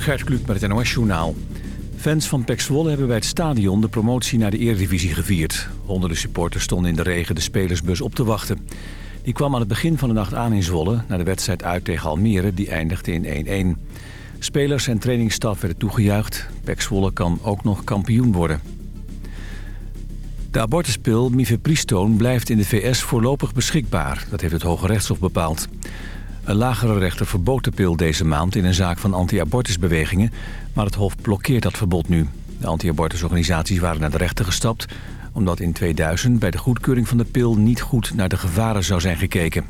Gert Kluk met het NOS Journaal. Fans van PEC Zwolle hebben bij het stadion de promotie naar de Eredivisie gevierd. Honderden supporters stonden in de regen de spelersbus op te wachten. Die kwam aan het begin van de nacht aan in Zwolle... naar de wedstrijd uit tegen Almere, die eindigde in 1-1. Spelers en trainingsstaf werden toegejuicht. PEC Zwolle kan ook nog kampioen worden. De abortuspil mifepristoon blijft in de VS voorlopig beschikbaar. Dat heeft het Hoge Rechtshof bepaald. Een lagere rechter verbood de pil deze maand in een zaak van anti-abortusbewegingen... maar het Hof blokkeert dat verbod nu. De anti-abortusorganisaties waren naar de rechter gestapt... omdat in 2000 bij de goedkeuring van de pil niet goed naar de gevaren zou zijn gekeken.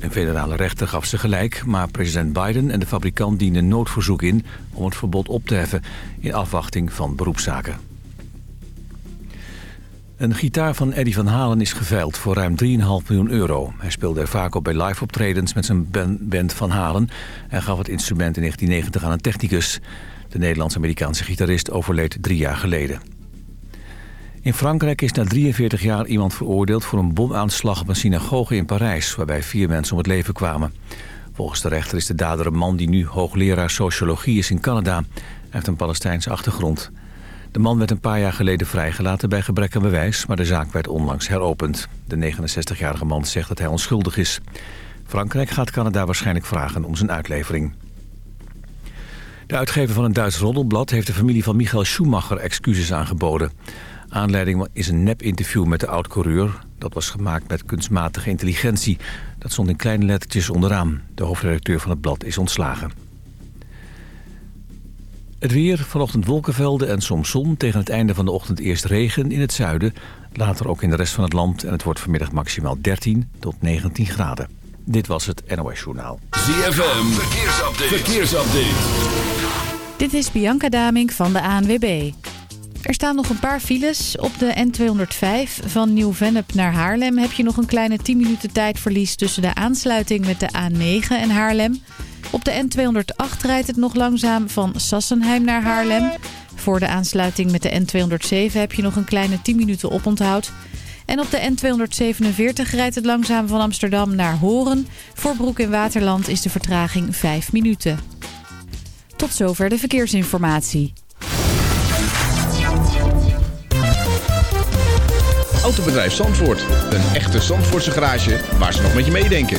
Een federale rechter gaf ze gelijk, maar president Biden en de fabrikant dienden noodverzoek in... om het verbod op te heffen in afwachting van beroepszaken. Een gitaar van Eddie van Halen is geveild voor ruim 3,5 miljoen euro. Hij speelde er vaak op bij live optredens met zijn band Van Halen... en gaf het instrument in 1990 aan een technicus. De Nederlands-Amerikaanse gitarist overleed drie jaar geleden. In Frankrijk is na 43 jaar iemand veroordeeld voor een bomaanslag op een synagoge in Parijs... waarbij vier mensen om het leven kwamen. Volgens de rechter is de dader een man die nu hoogleraar sociologie is in Canada. Hij heeft een Palestijnse achtergrond. De man werd een paar jaar geleden vrijgelaten bij gebrek aan bewijs... maar de zaak werd onlangs heropend. De 69-jarige man zegt dat hij onschuldig is. Frankrijk gaat Canada waarschijnlijk vragen om zijn uitlevering. De uitgever van een Duits roddelblad heeft de familie van Michael Schumacher excuses aangeboden. Aanleiding is een nep-interview met de oud-coureur. Dat was gemaakt met kunstmatige intelligentie. Dat stond in kleine lettertjes onderaan. De hoofdredacteur van het blad is ontslagen. Het weer, vanochtend wolkenvelden en soms zon. Tegen het einde van de ochtend eerst regen in het zuiden. Later ook in de rest van het land. En het wordt vanmiddag maximaal 13 tot 19 graden. Dit was het NOS Journaal. ZFM, verkeersupdate. verkeersupdate. Dit is Bianca Daming van de ANWB. Er staan nog een paar files. Op de N205 van Nieuw-Vennep naar Haarlem... heb je nog een kleine 10 minuten tijdverlies... tussen de aansluiting met de A9 en Haarlem... Op de N208 rijdt het nog langzaam van Sassenheim naar Haarlem. Voor de aansluiting met de N207 heb je nog een kleine 10 minuten oponthoud. En op de N247 rijdt het langzaam van Amsterdam naar Horen. Voor Broek in Waterland is de vertraging 5 minuten. Tot zover de verkeersinformatie. Autobedrijf Zandvoort. Een echte Zandvoortse garage waar ze nog met je meedenken.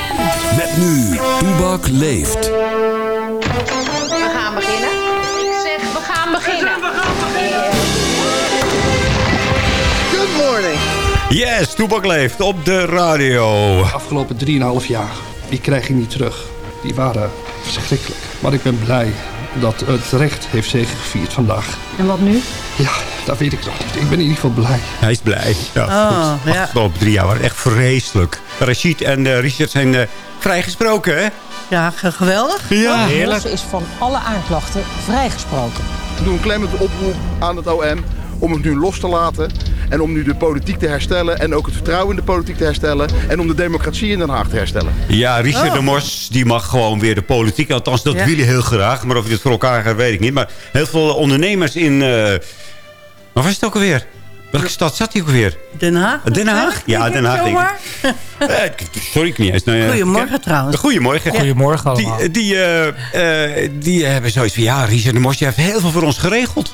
Met nu, Toebak leeft. We gaan beginnen. Ik zeg, we gaan beginnen. We gaan beginnen. Good morning. Yes, Toebak leeft op de radio. De afgelopen 3,5 jaar, die krijg ik niet terug. Die waren verschrikkelijk. Maar ik ben blij dat het recht heeft zegevierd vandaag. En wat nu? Ja, dat weet ik nog niet. Ik ben in ieder geval blij. Hij is blij. Ja, oh, goed. ja. Afgelopen drie jaar waren echt vreselijk. Rashid en uh, Richard zijn uh, vrijgesproken, hè? Ja, geweldig. Ja, heerlijk. Ze is van alle aanklachten vrijgesproken. We doen een kleine oproep aan het OM om het nu los te laten. En om nu de politiek te herstellen. En ook het vertrouwen in de politiek te herstellen. En om de democratie in Den Haag te herstellen. Ja, Richard oh. de Mos die mag gewoon weer de politiek. Althans, dat ja. willen heel graag. Maar of hij dit voor elkaar gaat, weet ik niet. Maar heel veel ondernemers in... Uh, waar was het ook alweer? Welke stad zat hij ook weer? Den Haag? Den Haag? Ja, Den Haag denk ik. Sorry, ik niet eens. Nou, Goedemorgen trouwens. Goedemorgen. Goedemorgen allemaal. Die, die, uh, uh, die hebben zoiets van... Ja, Richard de Mos die heeft heel veel voor ons geregeld.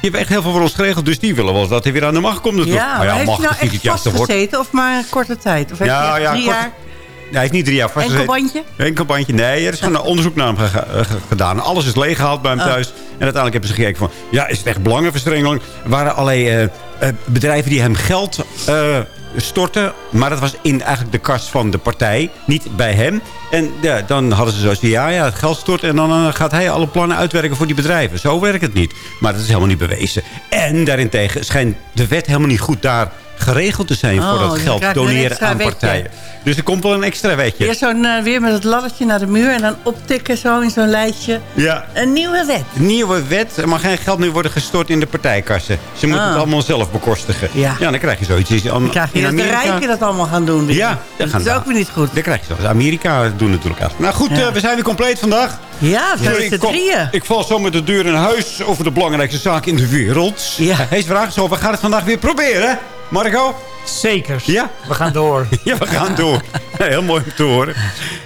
Die hebben echt heel veel voor ons geregeld. Dus die willen wel dat hij weer aan de macht komt natuurlijk. Ja, maar ja, heeft hij nou echt vastgezeten of maar een korte tijd? Of ja, heeft ja, drie kort, jaar... Nee, hij is niet drie jaar vastgezeten. Enkelbandje? Enkelbandje, nee. Er is gewoon een onderzoek naar hem gedaan. Alles is leeggehaald bij hem Oh. thuis. En uiteindelijk hebben ze gekeken van... Ja, is het echt belangenverstrengeling? Er waren allerlei uh, uh, bedrijven die hem geld uh, storten. Maar dat was in eigenlijk de kast van de partij. Niet bij hem. En ja, dan hadden ze zoiets. Ja, ja, het geld stort. En dan gaat hij alle plannen uitwerken voor die bedrijven. Zo werkt het niet. Maar dat is helemaal niet bewezen. En daarentegen schijnt de wet helemaal niet goed daar geregeld te zijn Oh, voor dat dan geld doneren aan wetje. partijen. Dus er komt wel een extra wetje. Eerst zo'n, eh, weer met het laddertje naar de muur en dan optikken zo in zo'n lijstje. Ja. Een nieuwe wet. Nieuwe wet. Er mag geen geld meer worden gestort in de partijkassen. Ze moeten Ah. het allemaal zelf bekostigen. Ja. dan krijg je zoiets. Dan Dan krijg je dat de rijken dat allemaal gaan doen. weer. Ja, dat gaan is ook weer niet goed. Dan krijg je zoals Amerika doen natuurlijk eigenlijk. Nou goed, Ja. eh, we zijn weer compleet vandaag. Ja, we zijn ik kom- drieën. Ik val zo met de deur in huis over de belangrijkste zaak in de wereld. Ja. Hij is vraag zo, we gaan het vandaag weer proberen. Marco? Zeker. Ja? We gaan door. Ja, we gaan door. Heel mooi om te horen.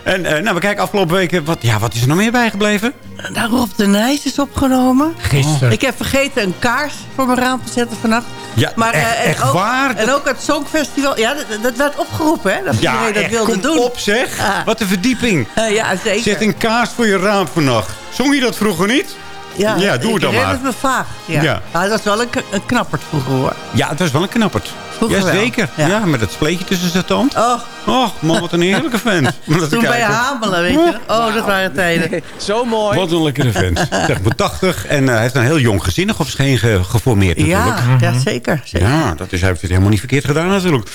En eh, nou, we kijken afgelopen weken, wat, ja, wat is er nog meer bijgebleven? Nou, Rob de Nijs is opgenomen. Gisteren. Ik heb vergeten een kaars voor mijn raam te zetten vannacht. Ja, maar, echt- eh, en echt ook, waar? En ook het Songfestival. Ja, dat, dat werd opgeroepen, hè? Dat Ja, iedereen dat echt, wilde kom doen. op zeg. Ah. Wat een verdieping. Eh, ja, zeker. Zet een kaars voor je raam vannacht. Zong je dat vroeger niet? Ja, doe het dan ik herinner maar. het me vaag. Ja. Ja. Ja. dat was wel een, een knappert vroeger, hoor. Ja, het was wel een knappert. Vroeger wel. Jazeker. Ja. Ja. met dat spleetje tussen zijn tand. Oh, Oh, man, wat een heerlijke vent. Om dat te toen bij. Hamelen, weet je. Oh, dat waren tijden. Zo mooi. Wat een lekkere vent. Zeg, maar 80 en eh, hij heeft een heel jong gezin nog of is geen ge- geformeerd natuurlijk. Ja, ja, zeker. zeker. Ja, dat is, hij heeft het helemaal niet verkeerd gedaan natuurlijk.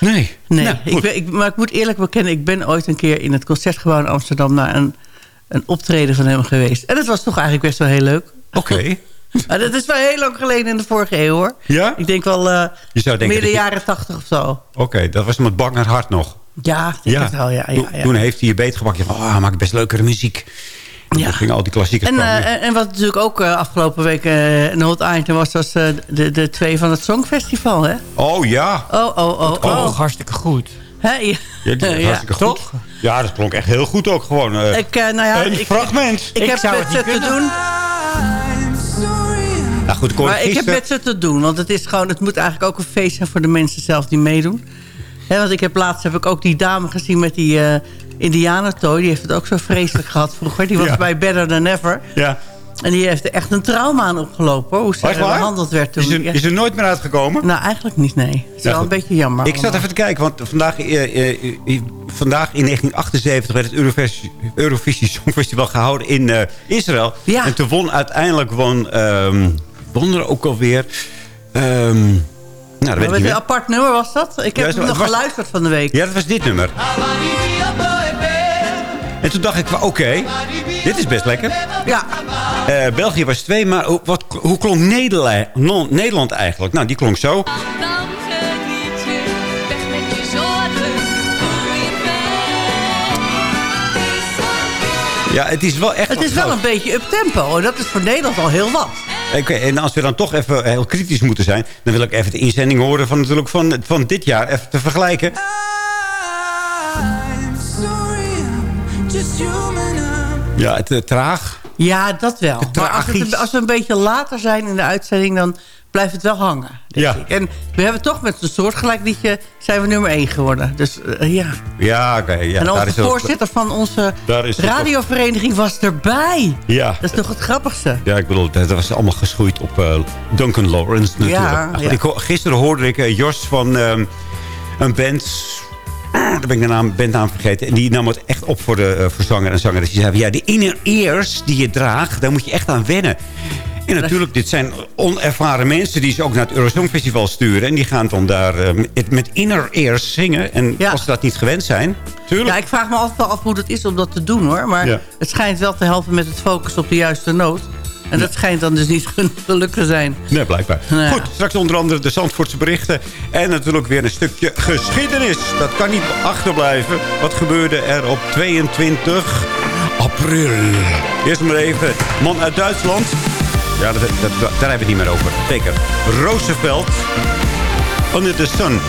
Nee. Nee, Nou, ik ben, ik, maar ik moet eerlijk bekennen... ik ben ooit een keer in het Concertgebouw in Amsterdam... naar een, een optreden van hem geweest. En dat was toch eigenlijk best wel heel leuk. Oké. Maar dat is wel heel lang geleden in de vorige eeuw, hoor. Ja? Ik denk wel eh Je zou denken midden je- jaren tachtig of zo. Oké, dat was met Bak naar het hart nog. Ja, het wel, ja. ja, Toen- ja. Toen heeft hij je beet gepakt. Je van, oh, maak best leukere muziek. En Ja. gingen al die klassiekers En, eh, en, en wat natuurlijk ook eh, afgelopen week eh, een hot item was... was eh, de, de twee van het Songfestival, hè? oh ja. Oh, oh, oh, oh. hartstikke goed. Ja. Was Ja, hartstikke goed. toch? Ja, dat klonk echt heel goed ook gewoon. eh, Ik, eh, nou ja, een ik, fragment. ik, Ik heb zou met het ze niet te doen... nou goed, Maar ik heb met ze te doen. Want het, is gewoon, het moet eigenlijk ook een feest zijn voor de mensen zelf die meedoen. Hè, want ik heb laatst heb ik ook die dame gezien met die eh indianentooi. Die heeft het ook zo vreselijk gehad vroeger. Die was Ja. bij Better Than Ever. Ja. En die heeft er echt een trauma aan opgelopen. Hoe ze behandeld werd toen. Is er, is er nooit meer uitgekomen? Nou, eigenlijk niet, nee. Het is Ja, wel een beetje jammer. Ik zat even te kijken, want vandaag, eh, eh, eh, vandaag in 1978 werd het Eurovisie, Eurovisie Songfestival gehouden in eh, Israël. Ja. En toen won uiteindelijk won, ehm won er ook alweer... ehm nou, dat weet ik een apart nummer was dat? Ik heb Ja, hem het nog was- geluisterd van de week. Ja, dat was dit nummer. En toen dacht ik, van, oké, dit is best lekker. Ja. Eh, België was twee, maar hoe, wat, hoe klonk Nederland, Nederland eigenlijk? Nou, die klonk zo. Ja, het is wel echt Het is wel een beetje up-tempo. En dat is voor Nederland al heel wat. Oké, en als we dan toch even heel kritisch moeten zijn... dan wil ik even de inzending horen van, natuurlijk van, van dit jaar. Even te vergelijken. Ja, het, eh, traag. Ja, dat wel. Maar als, het, als we een beetje later zijn in de uitzending... dan blijft het wel hangen. denk Ja. ik. En we hebben toch met een soortgelijk liedje... zijn we nummer 1 geworden. Dus eh, ja. Ja, oké. ja, en onze voorzitter van onze radiovereniging was erbij. Ja. Dat is toch het grappigste. Ja, ik bedoel, dat was allemaal geschoeid op eh, Duncan Lawrence natuurlijk. Ja, Nou goed, ja. Ik, ho- gisteren hoorde ik Jos van ehm, een band... Daar ben ik de naam, bandnaam vergeten. En die nam het echt op voor de uh, voor zanger en zangeres. Die zei, ja, die inner ears die je draagt, daar moet je echt aan wennen. En natuurlijk, dit zijn onervaren mensen die ze ook naar het Eurosong Festival sturen. En die gaan dan daar eh, met, inner ears zingen. En Ja. als ze dat niet gewend zijn, tuurlijk. Ja, ik vraag me altijd wel af hoe het is om dat te doen hoor. Maar Ja. het schijnt wel te helpen met het focussen op de juiste noot. En dat schijnt dan dus niet gelukt te zijn. Nee, blijkbaar. Nou. Goed, straks onder andere de Zandvoortse berichten. En natuurlijk weer een stukje geschiedenis. Dat kan niet achterblijven. Wat gebeurde er op 22 april? Eerst maar even, man uit Duitsland. Ja, dat, dat- daar hebben we het niet meer over. Zeker. Roosevelt. Under the sun.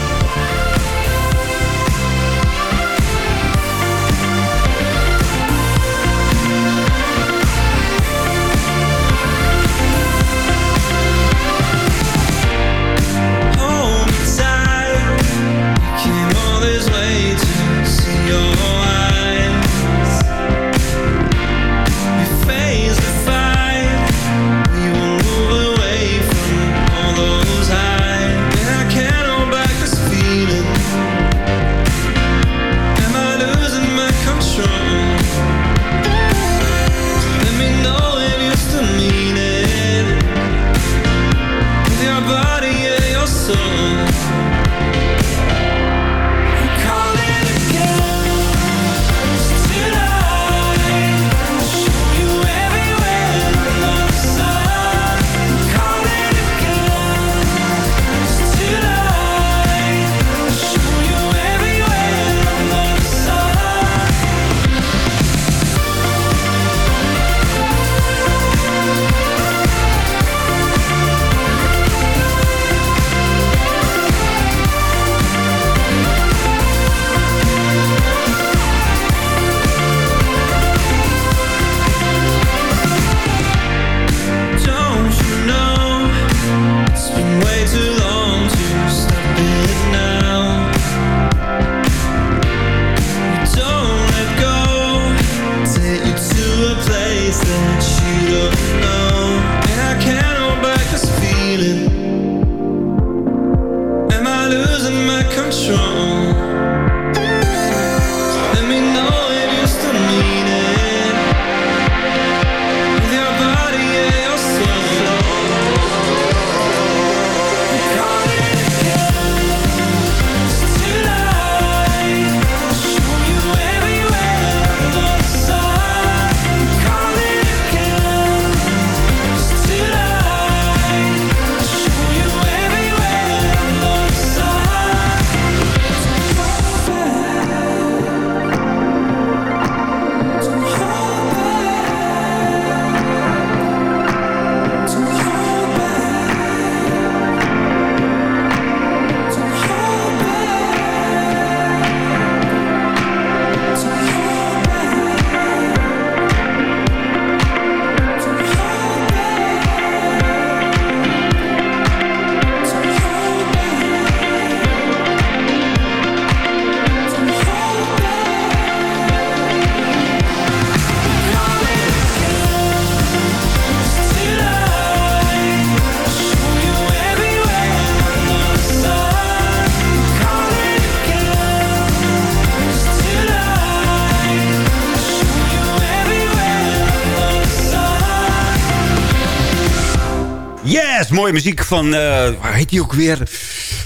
Muziek van, eh heet die ook weer?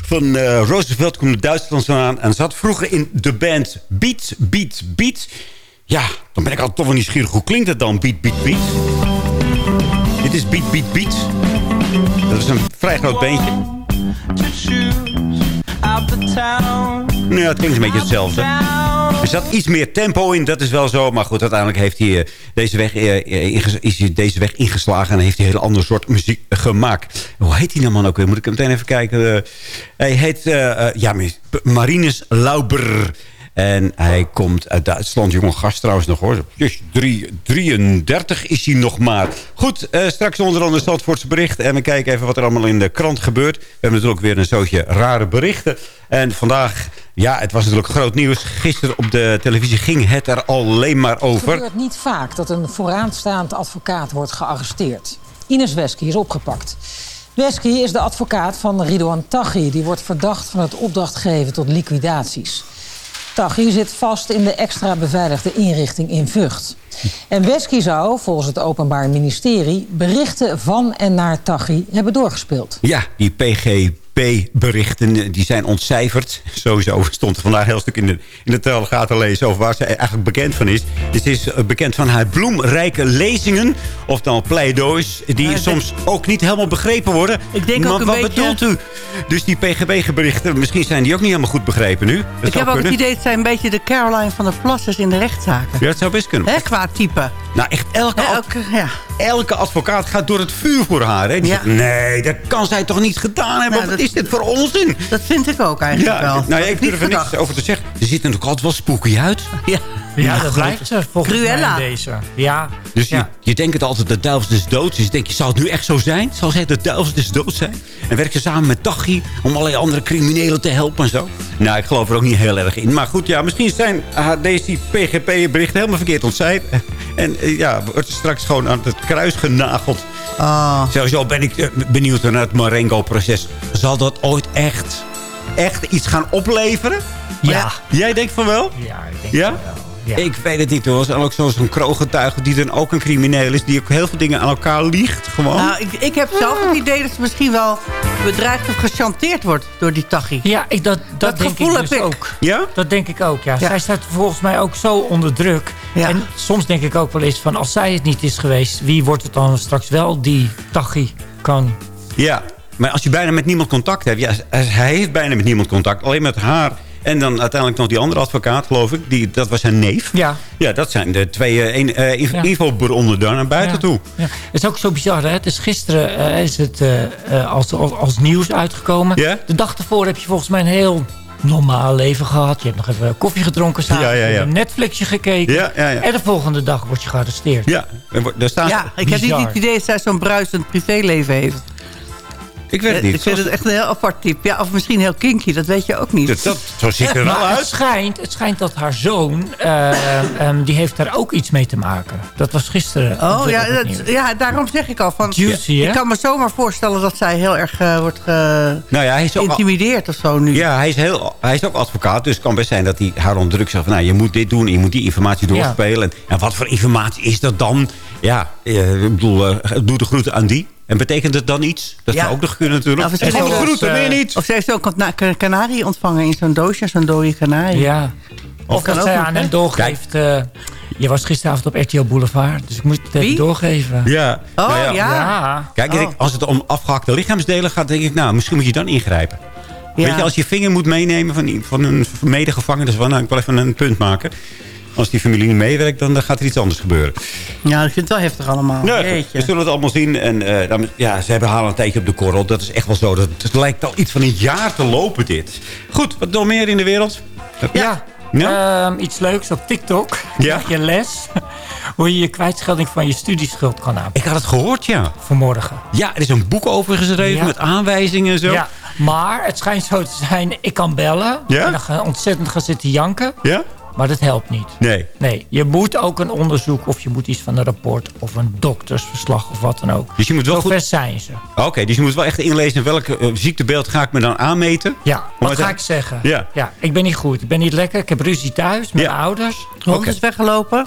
Van eh Roosevelt komt uit Duitsland vandaan. En zat vroeger in de band Beat, Beat, Beat. Ja, dan ben ik altijd toch wel nieuwsgierig. Hoe klinkt het dan, Beat, Beat, Beat? Dit is Beat, Beat, Beat. Dat is een vrij groot beentje. Nou ja, het klinkt een beetje hetzelfde. Er zat iets meer tempo in, dat is wel zo. Maar goed, uiteindelijk heeft hij, eh, deze, weg, eh, inges- is hij deze weg ingeslagen... en heeft hij een hele andere soort muziek gemaakt. Hoe heet die nou man ook weer? Moet ik hem meteen even kijken. Eh, hij heet eh, eh, ja, Marinus Lauber... En hij komt uit Duitsland. Jonge gast trouwens nog hoor. Dus drie- 33 is hij nog maar. Goed, eh, straks onder andere Zandvoortse bericht. En we kijken even wat er allemaal in de krant gebeurt. We hebben natuurlijk weer een zootje rare berichten. En vandaag, ja, het was natuurlijk groot nieuws. Gisteren op de televisie ging het er alleen maar Het over. gebeurt niet vaak dat een vooraanstaand advocaat wordt gearresteerd. Ines Wesky is opgepakt. Wesky is de advocaat van Ridouan Taghi. Die wordt verdacht van het opdracht geven tot liquidaties. Taghi zit vast in de extra beveiligde inrichting in Vught. En Wesky zou, volgens het Openbaar Ministerie... berichten van en naar Taghi hebben doorgespeeld. Ja, die PGP-berichten die zijn ontcijferd. Sowieso stond er vandaag een heel stuk in de, in de Telegraaf te lezen... over waar ze eigenlijk bekend van is. Dit is eh, bekend van haar bloemrijke lezingen. Of dan pleidoois, die soms ook niet helemaal begrepen worden. Ik denk ook een wat beetje- bedoelt u? Dus die PGB-berichten, misschien zijn die ook niet helemaal goed begrepen nu. Dat ik heb ook het idee, het zijn een beetje de Caroline van der Plassers in de rechtszaken. Ja, dat zou best kunnen. Hè, qua type. Nou, echt elke, ook, ja. elke advocaat gaat door het vuur voor haar. Hè? Die Ja. zegt, nee, dat kan zij toch niet gedaan hebben? Nou, Wat dat- is dit voor onzin? Dat vind ik ook eigenlijk Ja, wel. nou ik durf er niks gedacht. over te zeggen. Er zit natuurlijk altijd wel spooky uit. Ja. Ja, dat blijft ze volgens Cruella. mij deze. Ja, Dus ja. je, je denkt het altijd de duivel des doods is. denk je, zal het nu echt zo zijn? Zal zij de duivel des doods zijn? En werkt ze samen met Tachi om allerlei andere criminelen te helpen en zo? Nou, ik geloof er ook niet heel erg in. Maar goed, ja, misschien zijn ah, deze PGP-berichten helemaal verkeerd ontcijferd. En eh, ja, wordt ze straks gewoon aan het kruis genageld. Oh. Sowieso ben ik eh, benieuwd naar het Marengo-proces. Zal dat ooit echt, echt iets gaan opleveren? Ja. Jij denkt van wel? Ja, ik denk Ja? het wel. Ja. Ik weet het niet hoor. Er is ook zo- zo'n kroongetuige die dan ook een crimineel is. Die ook heel veel dingen aan elkaar liegt. Gewoon. Nou, ik, ik heb zelf het idee dat ze misschien wel bedreigd of gechanteerd wordt door die Tachi. Ja, ik, dat, dat, Dat denk gevoel ik heb dus ik. ook. ja? Dat denk ik ook, ja. Ja. Zij staat volgens mij ook zo onder druk. Ja. En soms denk ik ook wel eens van... als zij het niet is geweest... wie wordt het dan straks wel die Tachi kan... Ja. Maar als je bijna met niemand contact hebt. Ja, hij heeft bijna met niemand contact. Alleen met haar. En dan uiteindelijk nog die andere advocaat, geloof ik. Die, dat was zijn neef. Ja, Ja, dat zijn de twee eh, een- eh, inf- Ja. infobronnen daar naar buiten Ja. toe. Ja. Het is ook zo bizar, hè? Dus gisteren eh, is het eh, eh, als, als, als nieuws uitgekomen. Ja? De dag ervoor heb je volgens mij een heel normaal leven gehad. Je hebt nog even koffie gedronken samen. Ja, ja, ja. Een Netflixje gekeken. Ja, ja, ja. En de volgende dag word je gearresteerd. Ja, er daar staat... Ja, ik heb niet het idee dat zij zo'n bruisend privéleven heeft. Ik weet het Eh, niet. Ik vind het echt een heel apart type. Ja, of misschien heel kinky, dat weet je ook niet. Dat, dat, zo ziet het er wel Maar het uit. schijnt, het schijnt dat haar zoon, eh, ehm, die heeft daar ook iets mee te maken. Dat was gisteren. Oh ja, dat, ja, daarom zeg ik al. Van, Juicy, hè? ik kan me zomaar voorstellen dat zij heel erg eh, wordt Nou ja, hij is ook... geïntimideerd of zo nu. Ja, hij is, heel, hij is ook advocaat. Dus het kan best zijn dat hij haar onder druk zegt... Van, nou, je moet dit doen en je moet die informatie doorspelen. En, en wat voor informatie is dat dan? Ja, eh, ik bedoel, eh, doe de groeten aan die. En betekent het dan iets? Dat Ja. zou ook nog kunnen natuurlijk. En de wel, groeten, eh, meer niet. Of ze heeft ook een kana- kanarie ontvangen in zo'n doosje, zo'n dode kanarie. Ja. Of kan dat zij aan hem doorgeeft. eh, je was gisteravond op RTL Boulevard. Dus ik moet het even doorgeven. Ja. Oh, Nou ja. Ja. Kijk, Oh. Als het om afgehakte lichaamsdelen gaat... denk ik, nou, misschien moet je dan ingrijpen. Ja. Weet je, als je vinger moet meenemen van, van een medegevangene... dus van, nou, ik wil even een punt maken. Als die familie niet meewerkt, dan gaat er iets anders gebeuren. Ja, ik vind het wel heftig allemaal. Nee, we zullen het allemaal zien. En eh, dan, ja, ze hebben halen een tijdje op de korrel. Dat is echt wel zo. Dat, het lijkt al iets van een jaar te lopen, dit. Goed, wat nog meer in de wereld? Ja. Ja? Ehm, iets leuks op TikTok. Ja. Krijg je les. Hoe je je kwijtschelding van je studieschuld kan aanpakken. Ik had het gehoord, ja. Vanmorgen. Ja, er is een boek over geschreven Ja. met aanwijzingen en zo. Ja, maar het schijnt zo te zijn, ik kan bellen. Ja? En dan gaan ontzettend gaan zitten janken. Ja? Maar dat helpt niet. Nee. Nee, je moet ook een onderzoek of je moet iets van een rapport of een doktersverslag of wat dan ook. Dus je moet wel goed... zijn ze. Oké, dus je moet wel echt inlezen... welke eh, ziektebeeld ga ik me dan aanmeten? Ja, wat ga ik zeggen? Ja. ja, ik ben niet goed. Ik ben niet lekker. Ik heb ruzie thuis met Ja. mijn ouders. De hond Oké. is weggelopen.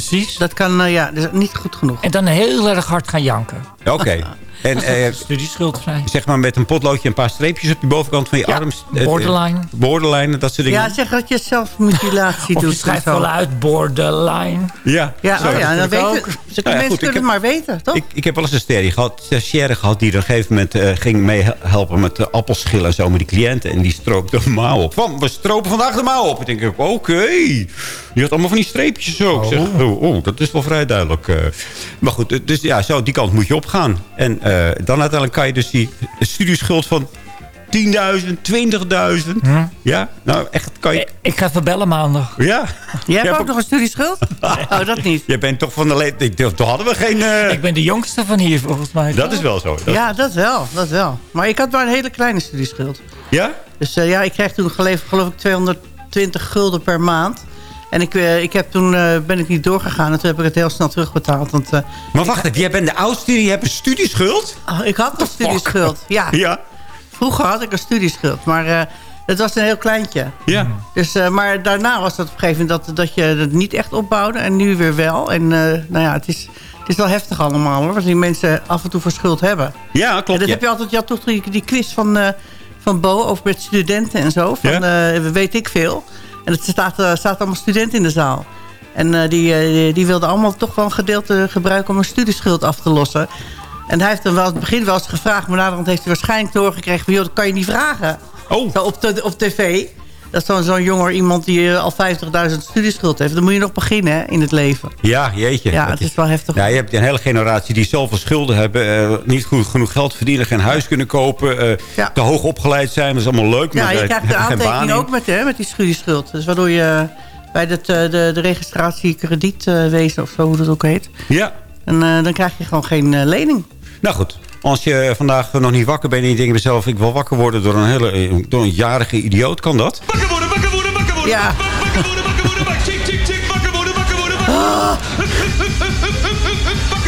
Precies. Dat kan, eh, ja, dat is niet goed genoeg. En dan heel erg hard gaan janken. Oké. En eh, Studieschuldvrij. zeg maar met een potloodje een paar streepjes op de bovenkant van je Ja, arm. eh, borderline. Borderline, dat soort dingen. Ja, zeg dat je zelfmutilatie Of doet. je schrijft en zo. wel uit borderline. Ja, Ja, zo, oh ja, dan dat weten, ook. ze- Nou ja, mensen goed, ik kunnen heb- het maar weten, toch? Ik, ik heb wel eens een stagiaire gehad, stagiaire gehad die er op een gegeven moment eh, ging meehelpen met de appelschillen en zo met die cliënten. En die stroopte de mouw op. Van, we stropen vandaag de mouw op. Ik denk, oké. Die had allemaal van die streepjes zo. Ik zeg, oh, oh, dat is wel vrij duidelijk. eh. Maar goed, dus ja, zo die kant moet je opgaan. En eh, dan uiteindelijk kan je dus die studieschuld van 10.000, 20.000. Ja, nou echt kan je... Ik ga even bellen maandag. Ja. Jij hebt ook nog een studieschuld? oh, dat niet. Je bent toch van de leeftijd... Toen hadden we geen... eh, Ik ben de jongste van hier volgens mij. Dat is wel zo. Dat- Ja, dat wel, dat wel. Maar ik had maar een hele kleine studieschuld. Ja? Dus eh, ja, ik kreeg toen geloof, geloof ik 220 gulden per maand. En ik, eh, ik heb toen eh, ben ik niet doorgegaan en toen heb ik het heel snel terugbetaald. Want eh, Maar wacht even, jij bent de oudste, je hebt een studieschuld? oh, ik had een studieschuld. Ja. Ja. Vroeger had ik een studieschuld, maar eh, het was een heel kleintje. Ja. Dus, maar daarna was dat op een gegeven moment dat, dat je het niet echt opbouwde. En nu weer wel. En nou ja, het is, het is wel heftig allemaal hoor. Wat die mensen af en toe voor schuld hebben. Ja, klopt. En dat ja. heb je altijd, je had toch die, die quiz van, van Bo over met studenten en zo. Van eh, weet ik veel. En het staat, eh, staat allemaal studenten in de zaal. En eh, die, eh, die wilden allemaal toch wel een gedeelte gebruiken om een studieschuld af te lossen. En hij heeft dan wel in het begin wel eens gevraagd. Maar naderhand heeft hij waarschijnlijk doorgekregen van... joh, dat kan je niet vragen. Oh. Zo op, de, op tv. Dat is dan zo'n jonger iemand die eh, al 50.000 studieschuld heeft. Dan moet je nog beginnen hè, in het leven. Ja, jeetje. Ja, het is wel heftig. Ja, je hebt een hele generatie die zoveel schulden hebben. eh, niet goed genoeg geld verdienen, geen huis kunnen kopen. eh, Ja. Te hoog opgeleid zijn, dat is allemaal leuk. Ja, maar je krijgt de aantekening in. ook met, hè, met die studieschuld. Dus waardoor je bij de, de registratie kredietwezen of zo, hoe dat ook heet. Ja. En dan krijg je gewoon geen lening. Nou goed, als je vandaag nog niet wakker bent en je denkt bij jezelf... ik wil wakker worden door een, hele, eh, door een jarige idioot, kan dat? Ja.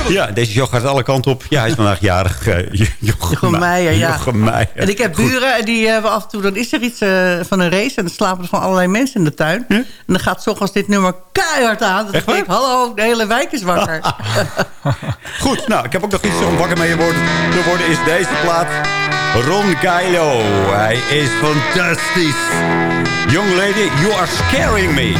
Ja, deze show gaat alle kanten op. Ja, hij is vandaag jarig. eh, Jo- Jochem Meijer, ja. Jochem Meijer. En ik heb buren en die hebben af en toe... dan is er iets eh, van een race en dan slapen er van allerlei mensen in de tuin. En dan gaat 's ochtends dit nummer keihard aan. Dat ik hallo, de hele wijk is wakker. Goed, nou, ik heb ook nog iets om wakker mee te worden. Is deze plaat. Ron Geilo. Hij is fantastisch. Young lady, you are scaring me.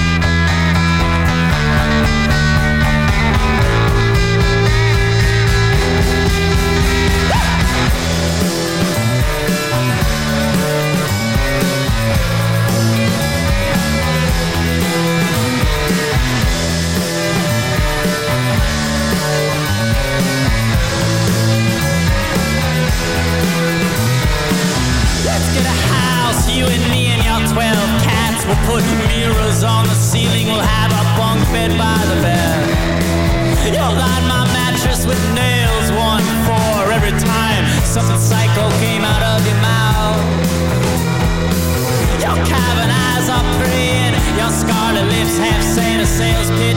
half Santa pitch.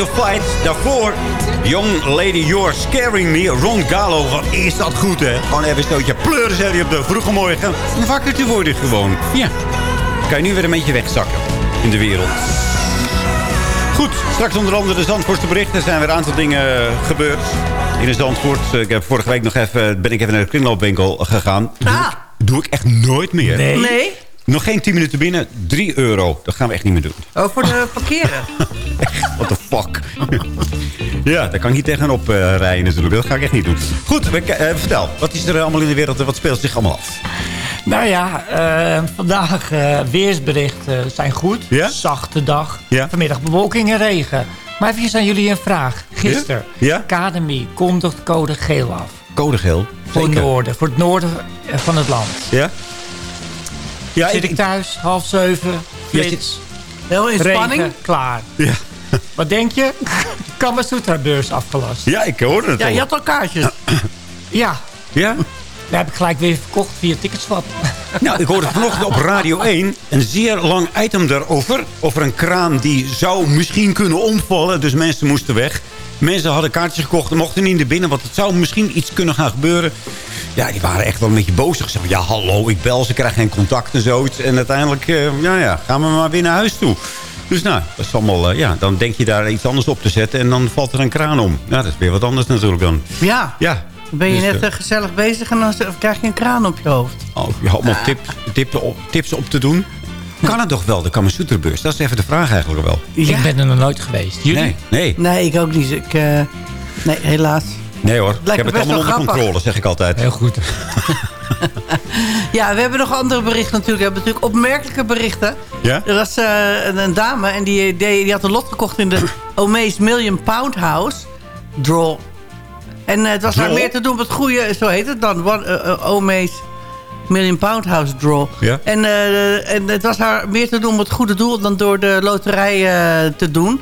Of Flight. Daarvoor Young Lady You're Scaring Me. Ron Gallo. Wat is dat goed, hè? Gewoon even een stootje pleuren, zei hij op de vroege morgen. Een wakker te worden gewoon. Ja. Kan je nu weer een beetje wegzakken in de wereld. Goed, straks onder andere de Zandvoortse berichten. Er zijn weer een aantal dingen gebeurd in de Zandvoort. Ik heb vorige week nog even, ben ik even naar de kringloopwinkel gegaan. Doe, ik, doe ik echt nooit meer. Nee. Nee? Nog geen 10 minuten binnen, 3 euro. Dat gaan we echt niet meer doen. Oh, voor de parkeren. What the fuck? ja, daar kan ik niet tegenop eh, rijden natuurlijk. Dat ga ik echt niet doen. Goed, we, eh, vertel. Wat is er allemaal in de wereld en wat speelt zich allemaal af? Nou ja, eh, vandaag eh, weersberichten zijn goed. Ja? Zachte dag. Ja? Vanmiddag bewolking en regen. Maar even aan jullie een vraag. Gisteren, Ja? Academy kondigt code geel af. Code geel? Voor het noorden, voor het noorden eh, van het land. Ja? Ja, Zit ik thuis, half zeven, flits, Heel in spanning. klaar. Ja. Wat denk je? Kamasutra-beurs afgelast. Ja, ik hoorde het Ja, al. je had al kaartjes. Ja, Ja? daar heb ik gelijk weer verkocht via Ticketswap. Nou, ik hoorde vanochtend op Radio 1 een zeer lang item daarover. Over een kraan die zou misschien kunnen omvallen. Dus mensen moesten weg. Mensen hadden kaartjes gekocht en mochten niet naar binnen. Want het zou misschien iets kunnen gaan gebeuren. Ja, die waren echt wel een beetje boos. Ze ja hallo, ik bel, ze krijgen geen contact en zoiets. En uiteindelijk, eh, ja, ja, gaan we maar weer naar huis toe. Dus nou, dat is allemaal, eh, ja, dan denk je daar iets anders op te zetten. En dan valt er een kraan om. Ja, dat is weer wat anders natuurlijk dan. Ja. Ja. Ben je Dus, net eh, gezellig bezig en dan krijg je een kraan op je hoofd. Oh, je had allemaal tip, tips, op, tips op te doen. Kan het toch wel, de Kamasutra-beurs? Dat is even de vraag eigenlijk wel. Ik ben er nog nooit geweest. Jullie? Nee, nee. Nee, ik ook niet. Ik, eh, nee, helaas. Nee hoor, ik heb het allemaal onder grappig. controle, zeg ik altijd. Heel goed. Ja, we hebben nog andere berichten natuurlijk. We hebben natuurlijk opmerkelijke berichten. Ja? Er was eh, een, een dame en die, die, die had een lot gekocht in de Omees Million Pound House. Draw. En eh, het was haar meer te doen met het goede, zo heet het dan. One, Omees Million Pound House Draw. Ja. En, eh, en het was haar meer te doen met het goede doel dan door de loterij eh, te doen.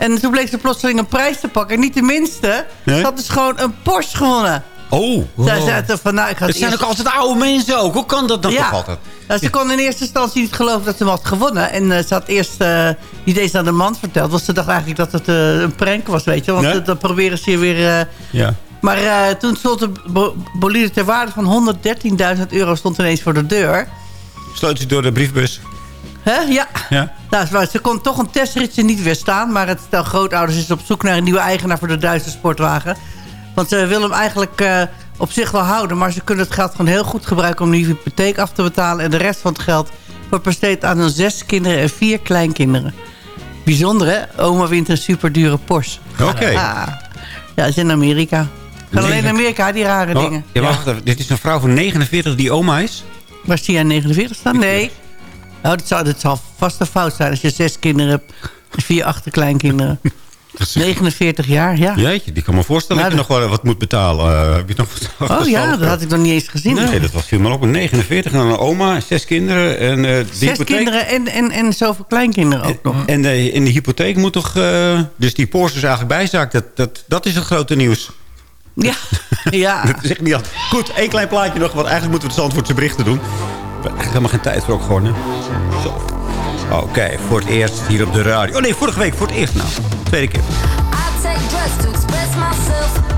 En toen bleek ze plotseling een prijs te pakken. En niet de minste. Nee? Ze had dus gewoon een Porsche gewonnen. Oh, Zij van, nou, ik had het zijn eerst- ook altijd oude mensen ook. Hoe kan dat dan ja. toch altijd? Nou, ze kon in eerste instantie niet geloven dat ze hem had gewonnen. En eh, ze had eerst eh, niet eens aan de man verteld. Want ze dacht eigenlijk dat het eh, een prank was, weet je. Want Nee? eh, dan proberen ze je weer... eh, Ja. maar eh, toen stond de bo- bolide ter waarde van 113.000 euro stond ineens voor de deur. Sloot ze door de briefbus. Hè? Ja. Ja. Nou, ze- kon toch een testritje niet weerstaan. Maar het stel grootouders is op zoek naar een nieuwe eigenaar voor de Duitse sportwagen. Want ze willen hem eigenlijk eh, op zich wel houden. Maar ze kunnen het geld gewoon heel goed gebruiken om die hypotheek af te betalen. En de rest van het geld wordt besteed aan hun zes kinderen en vier kleinkinderen. Bijzonder hè? Oma wint een superdure Porsche. Oké. Ah. Ja, is in Amerika. Gaat alleen in Amerika, die rare Oh, dingen. ja, wacht even. Dit is een vrouw van 49 die oma is? Waar zie jij 49 staan? Nee. Nou, dat zal vast een fout zijn als je zes kinderen hebt. Vier achterkleinkinderen. 49 jaar, ja. Jeetje, die kan me voorstellen Nou, dat je nog wel wat moet betalen. Eh, heb je nog wat Oh ja, dat had ik nog niet eens gezien. Nee, dat was viel op. Een 49 en dan een oma, zes kinderen. En, eh, de Zes hypotheek- kinderen en, en, en zoveel kleinkinderen ook nog. En de, in de hypotheek moet toch... eh, dus die Porsche is eigenlijk bijzaak. Dat, dat, dat is het grote nieuws. Ja, ja. dat is echt niet altijd. Goed, één klein plaatje nog. Want eigenlijk moeten we het Zandvoortse berichten doen. Eigenlijk helemaal geen tijd voor ook gewoon. Hè? Zo. Oké, voor het eerst hier op de radio. Oh nee, vorige week voor het eerst nou. Tweede keer. I take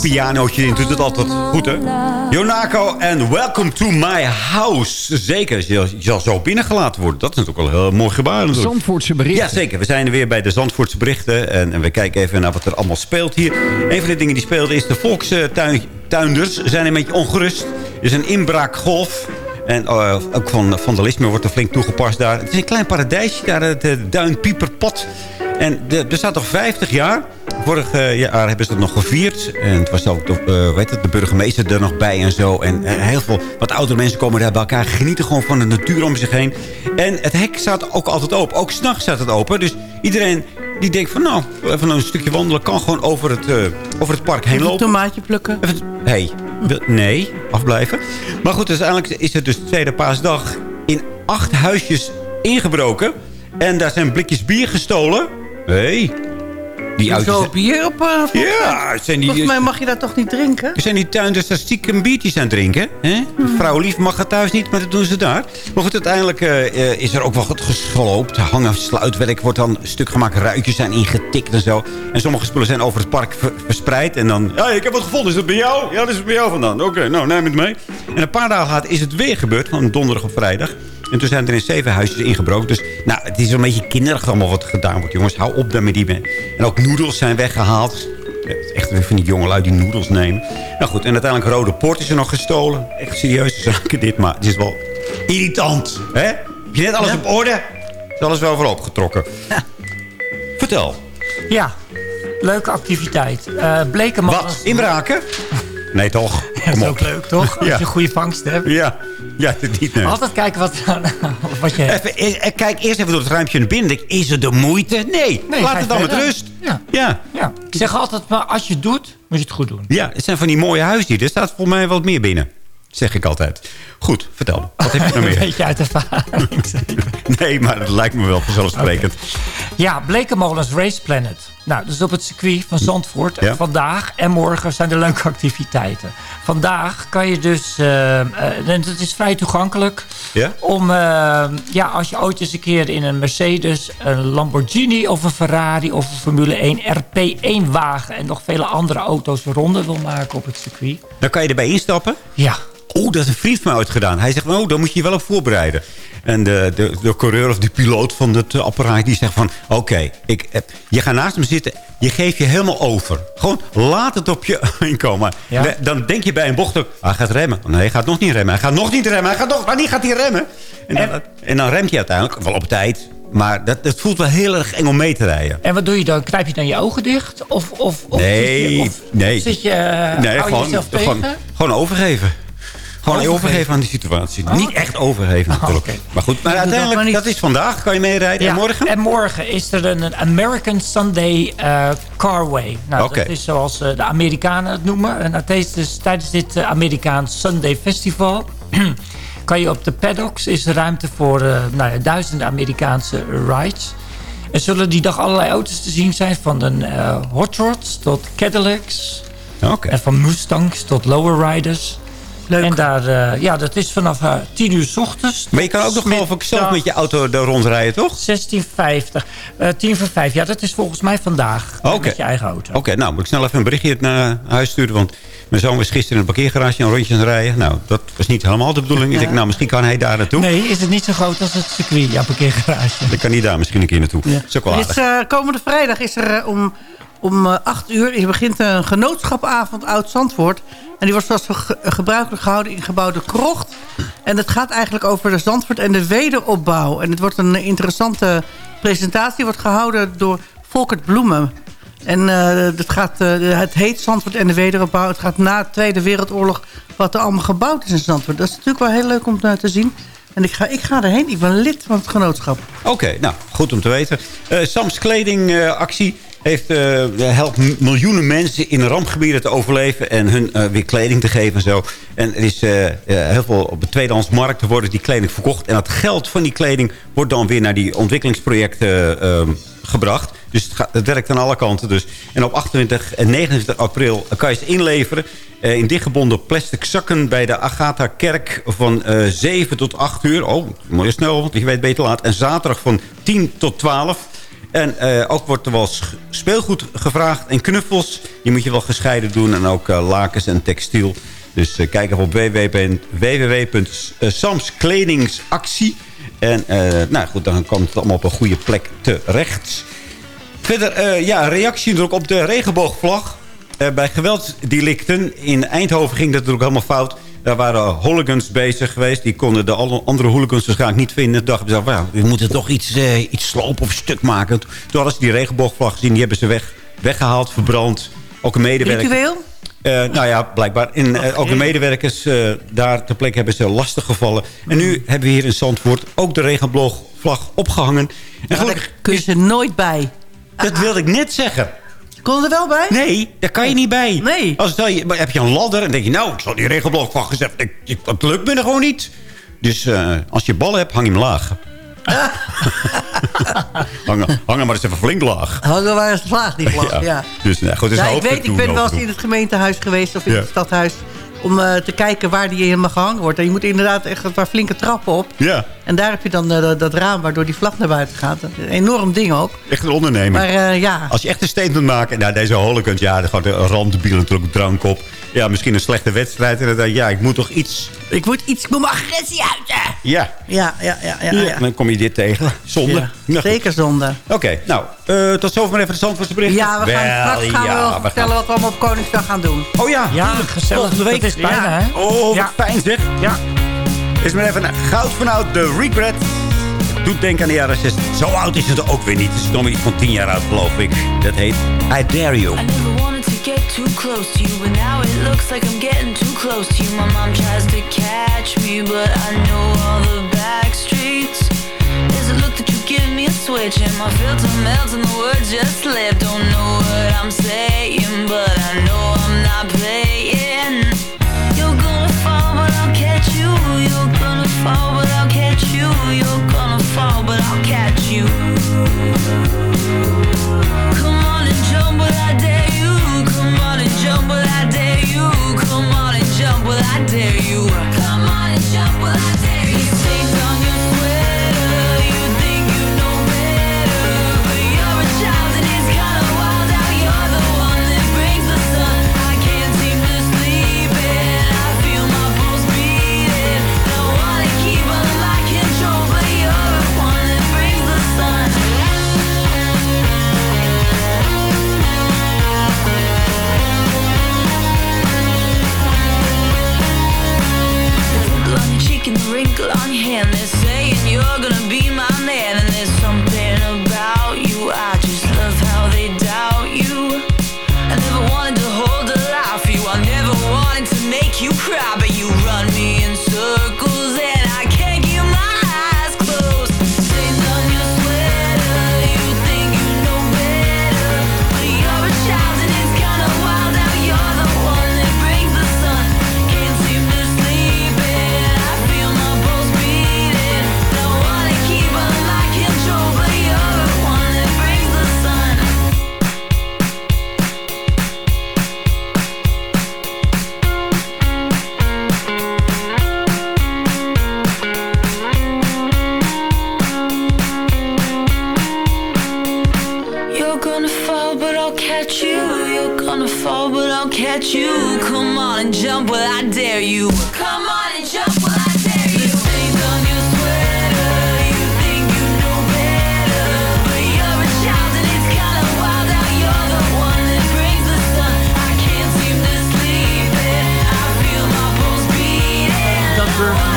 pianootje in. Doet het altijd goed, hè? Jonako en Welcome to my house. Zeker, je zal zo binnengelaten worden. Dat is natuurlijk wel een heel mooi gebaar. natuurlijk. Zandvoortse berichten. Ja, zeker. We zijn weer bij de Zandvoortse berichten. En, en we kijken even naar wat er allemaal speelt hier. Een van de dingen die speelde is de volkstuinders zijn een beetje ongerust. Er is een inbraakgolf. En eh, ook van vandalisme wordt er flink toegepast daar. Het is een klein paradijsje daar, het uh. En de, er staat nog 50 jaar. Vorig eh, jaar hebben ze het nog gevierd. En het was ook de, eh, weet het, de burgemeester er nog bij en zo. En eh, heel veel wat oudere mensen komen daar bij elkaar. Genieten gewoon van de natuur om zich heen. En het hek staat ook altijd open. Ook s'nachts staat het open. Dus iedereen die denkt van nou, even een stukje wandelen... kan gewoon over het, over het park heen Even een lopen. tomaatje plukken. Hey, wil- nee, afblijven. Maar goed, dus uiteindelijk is het dus de tweede paasdag... in acht huisjes ingebroken. En daar zijn blikjes bier gestolen. Hé. Hey. Die Hoezo oudjes- bier op... op- Ja, het zijn die... Volgens mij mag je dat toch niet drinken? Er zijn die tuinders daar stiekem biertjes aan het drinken. Hè? Vrouw Lief mag het thuis niet, maar dat doen ze daar. Maar goed, uiteindelijk eh, eh, is er ook wel wat gesloopt. Hangen sluitwerk wordt dan stuk gemaakt. Ruitjes zijn ingetikt en zo. En sommige spullen zijn over het park ver- verspreid. En dan, ja, ik heb wat gevonden. Is dat bij jou? Ja, dat is bij jou vandaan. Oké, nou, neem het mee. En een paar dagen later is het weer gebeurd. Van donderdag op vrijdag. En toen zijn er in zeven huisjes ingebroken. Dus nou, het is een beetje kinderig allemaal wat gedaan wordt. Jongens, hou op daarmee die... En ook noedels zijn weggehaald. Is echt weer van die jongelui die noedels nemen. Nou goed, en uiteindelijk Rode Port is er nog gestolen. Echt serieuze zaken dit, maar het is wel irritant. Hè? Heb je net alles op orde? Is alles wel voorop getrokken. Vertel. Ja, leuke activiteit. Eh Blekenman... Wat? Inbraken? Nee, toch? Dat is ook leuk, toch? Als Ja. je een goede vangst hebt. Ja, ja dit niet. Nee. Altijd kijken wat, wat je hebt. Even, e- kijk eerst even door het ruimtje naar binnen. Denk, is het de moeite? Nee, Nee, laat het dan met rust. Ja. Ja. ja. Ik zeg altijd, maar als je het doet, moet je het goed doen. ja, het zijn van die mooie huisdieren. Er staat volgens mij wat meer binnen. Zeg ik altijd. Goed, vertel. Wat heb je nog Een meer? beetje uit ervaring. Nee, maar het lijkt me wel vanzelfsprekend. Ja, Blekenmolens Race Planet. Nou, dus op het circuit van Zandvoort. Ja. Vandaag en morgen zijn er leuke activiteiten. Vandaag kan je dus... eh, eh, en het is vrij toegankelijk. Ja? Om, eh, ja, als je ooit eens een keer in een Mercedes, een Lamborghini of een Ferrari of een Formule 1 RP1 wagen en nog vele andere auto's een ronde wil maken op het circuit. Dan kan je erbij instappen. Ja. Oh, dat heeft een vriend van mij uitgedaan. Hij zegt, oh, dan moet je je wel op voorbereiden. En de, de, de coureur of de piloot van het eh, apparaat die zegt van... Oké, ik eh, je gaat naast hem zitten. Je geeft je helemaal over. Gewoon laat het op je inkomen. Ja. Dan denk je bij een bocht ook... Hij gaat remmen. Nee, hij gaat nog niet remmen. Hij gaat nog niet remmen. Hij gaat nog... Wanneer gaat hij remmen? En dan, en dan remt hij uiteindelijk. Wel op tijd. Maar dat, dat voelt wel heel erg eng om mee te rijden. En wat doe je dan? Knijp je dan je ogen dicht? Of, of, of Nee, zit je, of nee. Zit je, nee, hou je gewoon, jezelf tegen? gewoon, gewoon overgeven. Gewoon overgeven. Overgeven. aan die situatie. Oh, Niet echt overgeven natuurlijk. oké. Maar goed, maar dat uiteindelijk, dat is vandaag. Kan je meerijden. Ja, En morgen? En morgen is er een, American Sunday eh, Carway. Nou. Dat is zoals eh, de Amerikanen het noemen. En dus, tijdens dit eh, Amerikaans Sunday Festival... kan je op de paddocks is er ruimte voor nou ja, duizenden Amerikaanse rides. Er zullen die dag allerlei auto's te zien zijn. Van een Hot Rods tot Cadillacs. En van Mustangs tot Lowriders. Leuk. En daar, eh, ja, dat is vanaf eh, 10 uur s ochtends. Maar je kan ook nog geloof ik zelf met je auto er rondrijden, toch? 1650. Eh 10 voor 5. Ja, dat is volgens mij vandaag. Oké. Met je eigen auto. Oké, nou moet ik snel even een berichtje naar huis sturen. Want mijn zoon was gisteren in een parkeergarage een rondje aan het rijden. Nou, dat was niet helemaal de bedoeling. Ik denk, nou misschien kan hij daar naartoe. Nee, is het niet zo groot als het circuit, ja, parkeergarage. Dan kan hij daar misschien een keer naartoe. Dat is ook wel is, aardig. eh, komende vrijdag is er eh, om, om eh, 8 uur is, begint een genootschapavond Oud-Zandvoort. En die wordt zoals ge- gebruikelijk gehouden in gebouw De Krocht. En het gaat eigenlijk over de Zandvoort en de wederopbouw. En het wordt een interessante presentatie. wordt gehouden door Volkert Bloemen. En eh, het, gaat, eh, het heet Zandvoort en de wederopbouw. Het gaat na de Tweede Wereldoorlog wat er allemaal gebouwd is in Zandvoort. Dat is natuurlijk wel heel leuk om eh, te zien. En ik ga, ik ga erheen. Ik ben lid van het genootschap. Oké, nou, goed om te weten. Eh, Sams kledingactie heeft eh, helpt miljoenen mensen in rampgebieden te overleven... en hun eh, weer kleding te geven en zo. En er is eh, heel veel op de tweedehandsmarkt worden die kleding verkocht. En dat geld van die kleding wordt dan weer naar die ontwikkelingsprojecten gebracht. Dus het, werkt aan alle kanten. Dus. En op 28 en 29 april kan je ze inleveren... in dichtgebonden plastic zakken bij de Agatha-kerk van eh 7 tot 8 uur. Oh, mooi snel, want je weet beter laat. En zaterdag van 10 tot 12. En eh, ook wordt er wel speelgoed gevraagd en knuffels. Die moet je wel gescheiden doen. En ook eh, lakens en textiel. Dus eh, kijk even op www.samskledingsactie. En nou goed, dan komt het allemaal op een goede plek terecht. Verder, ja, reactie natuurlijk op de regenboogvlag. Bij geweldsdelicten in Eindhoven ging dat natuurlijk helemaal fout. Daar waren hooligans bezig geweest. Die konden de andere hooligans waarschijnlijk niet vinden. Dachten ze, well, we moeten toch iets, eh, iets slopen of stuk maken. Toen hadden ze die regenboogvlag gezien. Die hebben ze weg, weggehaald, verbrand. Ook een medewerker. Ritueel? Eh, nou ja, blijkbaar. En eh, ook de medewerkers daar ter plekke hebben ze lastig gevallen. En nu hebben we hier in Zandvoort ook de regenboogvlag opgehangen. En gelukkig kun je er nooit bij. Dat wilde ik net zeggen. Kon er wel bij? Nee, daar kan je niet bij. Nee. Als stel je, maar heb je een ladder en denk je... nou, ik zal die regenboogvlag gezet. Dat lukt me nog gewoon niet. Dus eh, als je bal hebt, hang je hem laag. hang, hang hem maar eens even flink laag. Hangen waar is slaag die vlag, ja. Dus nou, goed, dus Ja, een ik weet, ik ben wel eens in het gemeentehuis geweest of in het stadhuis... om eh, te kijken waar die helemaal gehangen wordt. En je moet inderdaad echt een paar flinke trappen op. Ja, En daar heb je dan eh, dat, raam waardoor die vlag naar buiten gaat. Een enorm ding ook. echt een onderneming. Maar eh, ja, Als je echt een statement maakt... Nou, deze hooligans, ja, gewoon de randdebielen natuurlijk drank op. ja, misschien een slechte wedstrijd. En dan denk je, ja, ik moet toch iets... Ik moet iets, ik moet mijn agressie uiten. Ja. Ja, ja, ja. ja, Ja, ja. dan kom je dit tegen. Zonde. Ja, Nou, zeker zonde. Oké, nou, eh, tot zover maar even de Zandvoortse berichten. Ja, we gaan Wel, straks gaan we wel we vertellen wat we allemaal op Koningsdag gaan doen. Oh ja, Ja, tuurlijk. gezellig. Volgende week. Dat is bijna, Ja. hè? Oh, wat Ja. fijn zeg. Ja. Is maar even een goud vanuit The Regret. Doet denken aan de jaren 60. Zo oud is het ook weer niet. Het is nog iets van 10 jaar oud, geloof ik. Dat heet I Dare You. Get too close to you, but now it looks like I'm getting too close to you. My mom tries to catch me, but I know all the back streets. There's a look that you give me a switch, and my filter melts, and the words just slip. Don't know what I'm saying, but I know I'm not playing.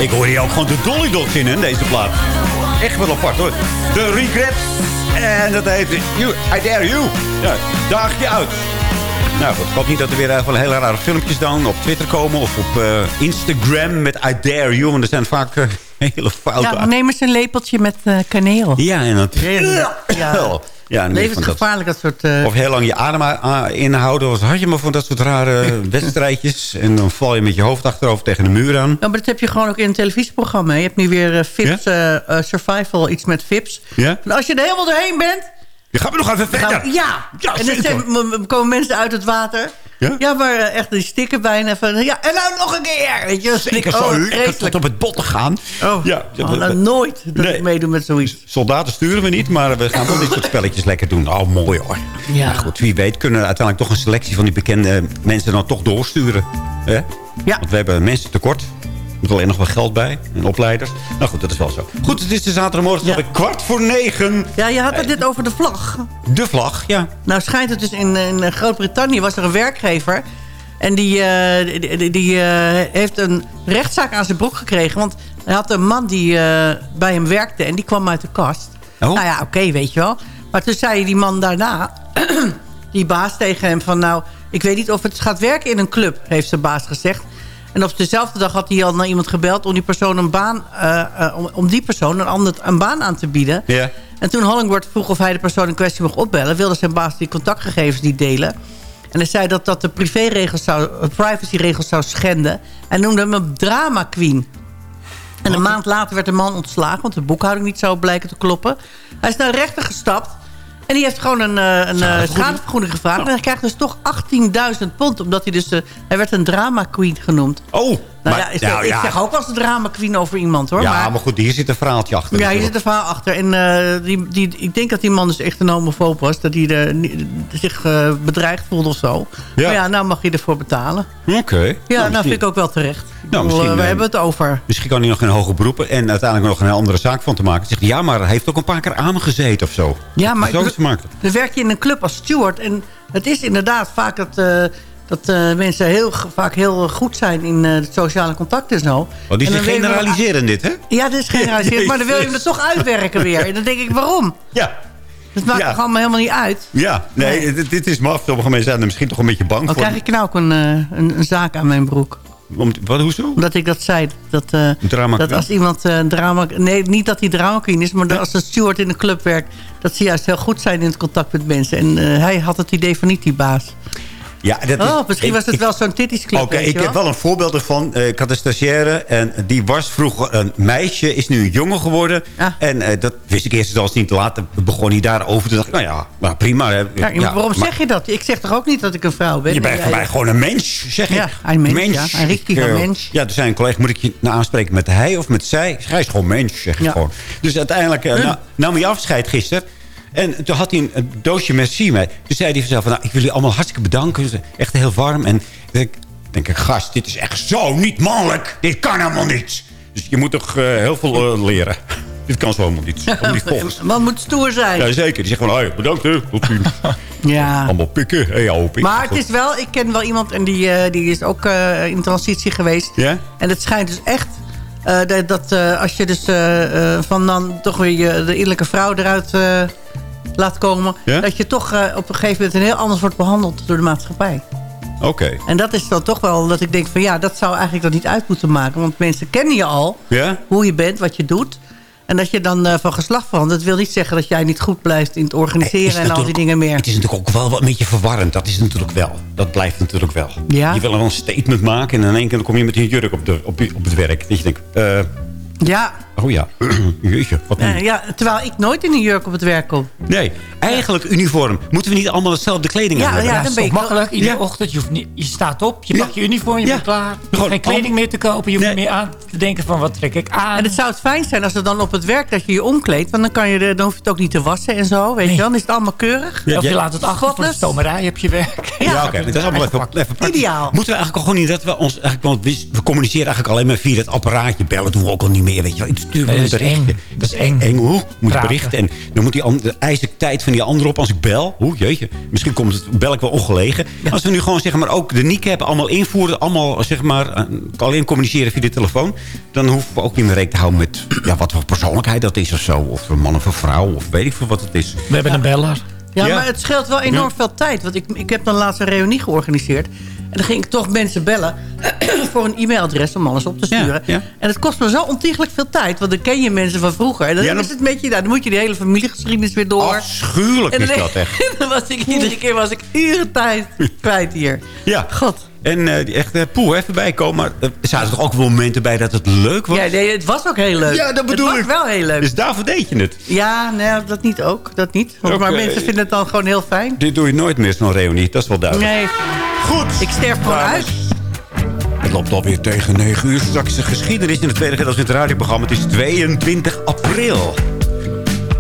Ik hoor hier ook gewoon de Dolly Dots in, hè, deze plaat. Echt wel apart, hoor. The Regret. En dat heet you, I Dare You. Ja, daag je uit. Nou goed, ik hoop niet dat er weer eh, van hele rare filmpjes dan op Twitter komen... of op eh, Instagram met I Dare You. Want er zijn vaak eh, hele foute... Ja, neem eens een lepeltje met kaneel. Ja, en dat... Ja. Ja, dat- Levensgevaarlijk, dat soort... eh, Of heel lang je adem inhouden. Of had je maar van dat soort rare wedstrijdjes. En dan val je met je hoofd achterover tegen de muur aan. Ja, maar dat heb je gewoon ook in een televisieprogramma. Je hebt nu weer eh, Vips eh, Survival, iets met Vips. Ja? En als je er helemaal doorheen bent... Je gaat me nog even gaan verder. ja. Ja, en dan komen mensen uit het water. Ja? maar eh, echt, die stikken bijna van... Ja, en nou nog een keer! Weet je, ik zo oh, lekker tot op het bot te gaan. Oh, ja, oh, nou, nooit dat ik meedoe met zoiets. Soldaten sturen we niet, maar we gaan wel dit soort spelletjes lekker doen. Oh, mooi hoor. Ja. Nou goed, wie weet kunnen we uiteindelijk toch een selectie van die bekende mensen dan toch doorsturen. Hè? Ja. Want we hebben mensen tekort. Moet alleen nog wel geld bij. En opleiders. Nou goed, dat is wel zo. Goed, het is de zaterdagmorgen. Is alweer kwart voor negen. Ja, je had het dit over de vlag. De vlag, ja. Nou schijnt het dus in, in Groot-Brittannië was er een werkgever... en die, eh, die, die- eh, heeft een rechtszaak aan zijn broek gekregen... want hij had een man die eh, bij hem werkte en die kwam uit de kast. Oh. Nou ja, oké, weet je wel. Maar toen zei die man daarna, die baas tegen hem van... nou, ik weet niet of het gaat werken in een club, heeft zijn baas gezegd. En op dezelfde dag had hij al naar iemand gebeld... om die persoon een baan, eh, eh, om, om die persoon een, ander, een baan aan te bieden. Ja. En toen Hollingworth vroeg of hij de persoon in kwestie mocht opbellen... wilde zijn baas die contactgegevens niet delen. En hij zei dat dat de privéregels zou, eh, privacyregels zou schenden. En noemde hem een drama queen. En een maand later werd de man ontslagen... want de boekhouding niet zou blijken te kloppen. Hij is naar rechter gestapt... En die heeft gewoon een, eh, een eh, schadevergoeding gevraagd. En hij krijgt dus toch 18.000 pond. Omdat hij dus... eh, hij werd een drama queen genoemd. Oh. Nou Maar- ja, ik, nou ik ja. zeg ook wel eens een drama queen over iemand hoor. ja, maar, maar, goed, hier zit een verhaaltje achter. ja, hier zit een verhaal achter. En eh, die, die, ik denk dat die man dus echt een homofoob was. Dat hij de, ni- zich eh, bedreigd voelde of zo. Ja. Maar ja, nou mag je ervoor betalen. Oké. Ja, nou vind ik ook wel terecht. Bedoel, misschien, eh, we eh, hebben het over. Misschien kan hij nog in hoge beroepen en uiteindelijk nog een andere zaak van te maken. Zegt ja, maar hij heeft ook een paar keer aangezeten of zo. Ja, maar Zo is. Dan werk je in een club als steward. En het is inderdaad vaak dat, eh, dat eh, mensen heel, vaak heel goed zijn in eh, het sociale contact en zo. Oh, die dan generaliseren dit, hè? Ja, dit is generaliserend. maar dan wil je hem er toch uitwerken weer. En dan denk ik, waarom? Ja. Het maakt Ja. toch allemaal helemaal niet uit? Ja, nee, dit, dit is maf. Sommige mensen zijn er misschien toch een beetje bang Dan voor. krijg ik nou ook een, eh, een, een zaak aan mijn broek. Om, wat, hoezo? Omdat ik dat zei. Dat, drama dat als iemand een drama... Nee, niet dat hij drama queen is. Maar dat als een steward in een club werkt... dat ze juist heel goed zijn in het contact met mensen. En hij had het idee van niet die baas. Ja, dat is- Oh, misschien ik- was het wel zo'n tittiesclub. Oké, ik heb wel een voorbeeld ervan. Eh, ik had een stagiaire en die was vroeger een meisje, is nu een jongen geworden. En eh, dat wist ik eerst zelfs niet. Later begon hij daarover. Toen dacht ik, nou ja, maar prima. hè. Ja, waarom zeg je dat? Ik zeg toch ook niet dat ik een vrouw ben? Je bent voor mij gewoon een mens, zeg ik. Ja, een mens, ja. Een richtige eh, mens. Ja, er zijn een collega, moet ik je nou aanspreken met hij of met zij? Hij is gewoon mens, zeg ik Ja. gewoon. Dus uiteindelijk nou, nam hij afscheid gisteren. En toen had hij een, doosje merci mee. Toen zei hij vanzelf, van, nou, ik wil jullie allemaal hartstikke bedanken. Echt heel warm. En ik denk ik, gast, dit is echt zo niet mannelijk. Dit kan helemaal niet. Dus je moet toch eh, heel veel eh, leren. dit kan zo helemaal niet. Helemaal niet volgens. Man moet stoer zijn. Ja, zeker. Die zegt van, hey, bedankt hè. Tot ziens. Ja. Allemaal pikken. Hey, pik. Maar het is wel, ik ken wel iemand en die, eh, die is ook in transitie geweest. Ja? En het schijnt dus echt eh, dat, eh, als je dus eh, van dan toch weer de innerlijke vrouw eruit laat komen... Ja? dat je toch op een gegeven moment een heel anders wordt behandeld door de maatschappij. Oké. En dat is dan toch wel dat ik denk van ja, dat zou eigenlijk dan niet uit moeten maken. Want mensen kennen je al, Ja? hoe je bent, wat je doet. En dat je dan eh, van geslacht verandert, dat wil niet zeggen dat jij niet goed blijft in het organiseren Is en al die dingen meer. Het is natuurlijk ook wel wat een beetje verwarrend. Dat is natuurlijk wel. Dat blijft natuurlijk wel. Ja. Je wil wel een statement maken en in één keer kom je met een jurk op, de, op, op het werk. Dat je denkt, eh, Ja, oh ja, jeetje, wat eh, ja, terwijl ik nooit in een jurk op het werk kom. Nee, eigenlijk uniform. Moeten we niet allemaal hetzelfde kleding Ja, hebben? ja, Ja, dan dat is ben ik makkelijk. Iedere Ja. ochtend, je, hoeft niet, je staat op, je Ja. pakt je uniform, je Ja. bent klaar. Je Gewoon hoeft geen kleding meer te kopen. Je hoeft Nee. meer aan te denken van wat trek ik aan. En het zou het fijn zijn als er dan op het werk dat je je omkleedt. Want dan, kan je de, dan hoef je het ook niet te wassen en zo. Weet je wel, dan is het allemaal keurig. Ja, of je ja. laat het achter voor de stomerij, heb je werk. Ja, oké. Dat is allemaal even, even praktisch. Ideaal. Moeten we eigenlijk al gewoon niet dat we ons... Eigenlijk, want we, we communiceren eigenlijk alleen maar via het apparaatje bellen. doen we ook al niet meer, weet je wel. We Nee, dat is eng. Dat is eng. Eng, hoe? Moet ik Praten. berichten. En dan moet die ander, eis ik tijd van die ander op als ik bel. Oeh, jeetje. Misschien komt het, bel ik wel ongelegen. Als we nu gewoon zeg maar ook de niek hebben allemaal invoeren. Allemaal zeg maar eh, alleen communiceren via de telefoon. Dan hoeven we ook niet meer rekening te houden met ja, wat voor persoonlijkheid dat is of zo. Of een man of een vrouw. Of weet ik veel wat het is. We hebben een beller. Ja, Ja. maar het scheelt wel enorm Ja. veel tijd. Want ik, ik heb dan laatst een reunie georganiseerd. En dan ging ik toch mensen bellen voor een e-mailadres om alles op te sturen. Ja. En het kost me zo ontiegelijk veel tijd. Want dan ken je mensen van vroeger. En dan is het een beetje, nou, dan moet je die hele familiegeschiedenis weer door. Afschuwelijk en is dat echt. dan was ik iedere keer was ik uren tijd kwijt hier. Ja. God. En eh, die echt, eh, poeh, even bijkomen. Maar eh, er zaten toch ook wel momenten bij dat het leuk was? Ja, nee, het was ook heel leuk. Ja, dat bedoel het ik. was wel heel leuk. Dus daarvoor deed je het. Ja, nee, dat niet ook. Dat niet. Want, Maar mensen vinden het dan gewoon heel fijn. Dit doe je nooit meer, zo'n reunie. Dat is wel duidelijk. Nee, Goed. ik sterf gewoon Dames. uit. Het loopt alweer tegen 9 uur. Straks de geschiedenis in het tweede gedeelte van het radioprogramma. Het is 22 april.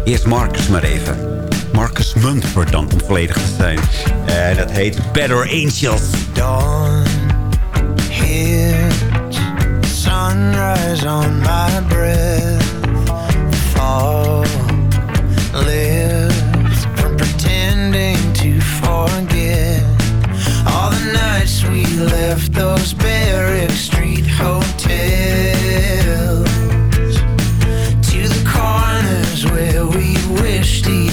Eerst Marcus maar even. Marcus Munford dan, om volledig te zijn. En dat heet Better Angels. dawn hits sunrise on my breath fall lives from pretending to forget all the nights we left those Barrack Street hotels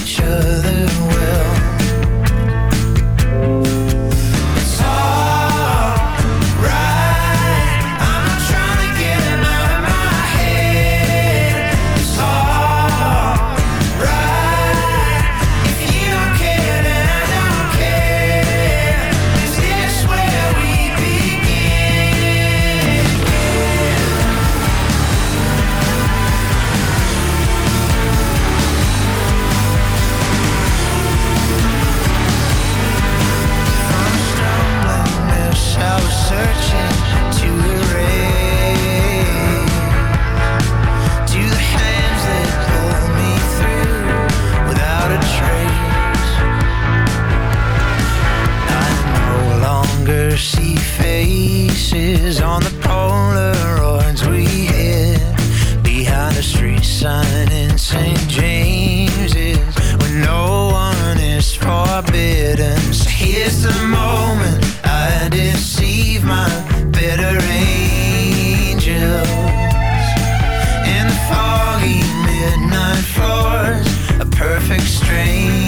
each other well faces on the Polaroids we hid behind a street sign in St. James's where no one is forbidden. So here's the moment I deceive my better angels in the foggy midnight floors of perfect strangers.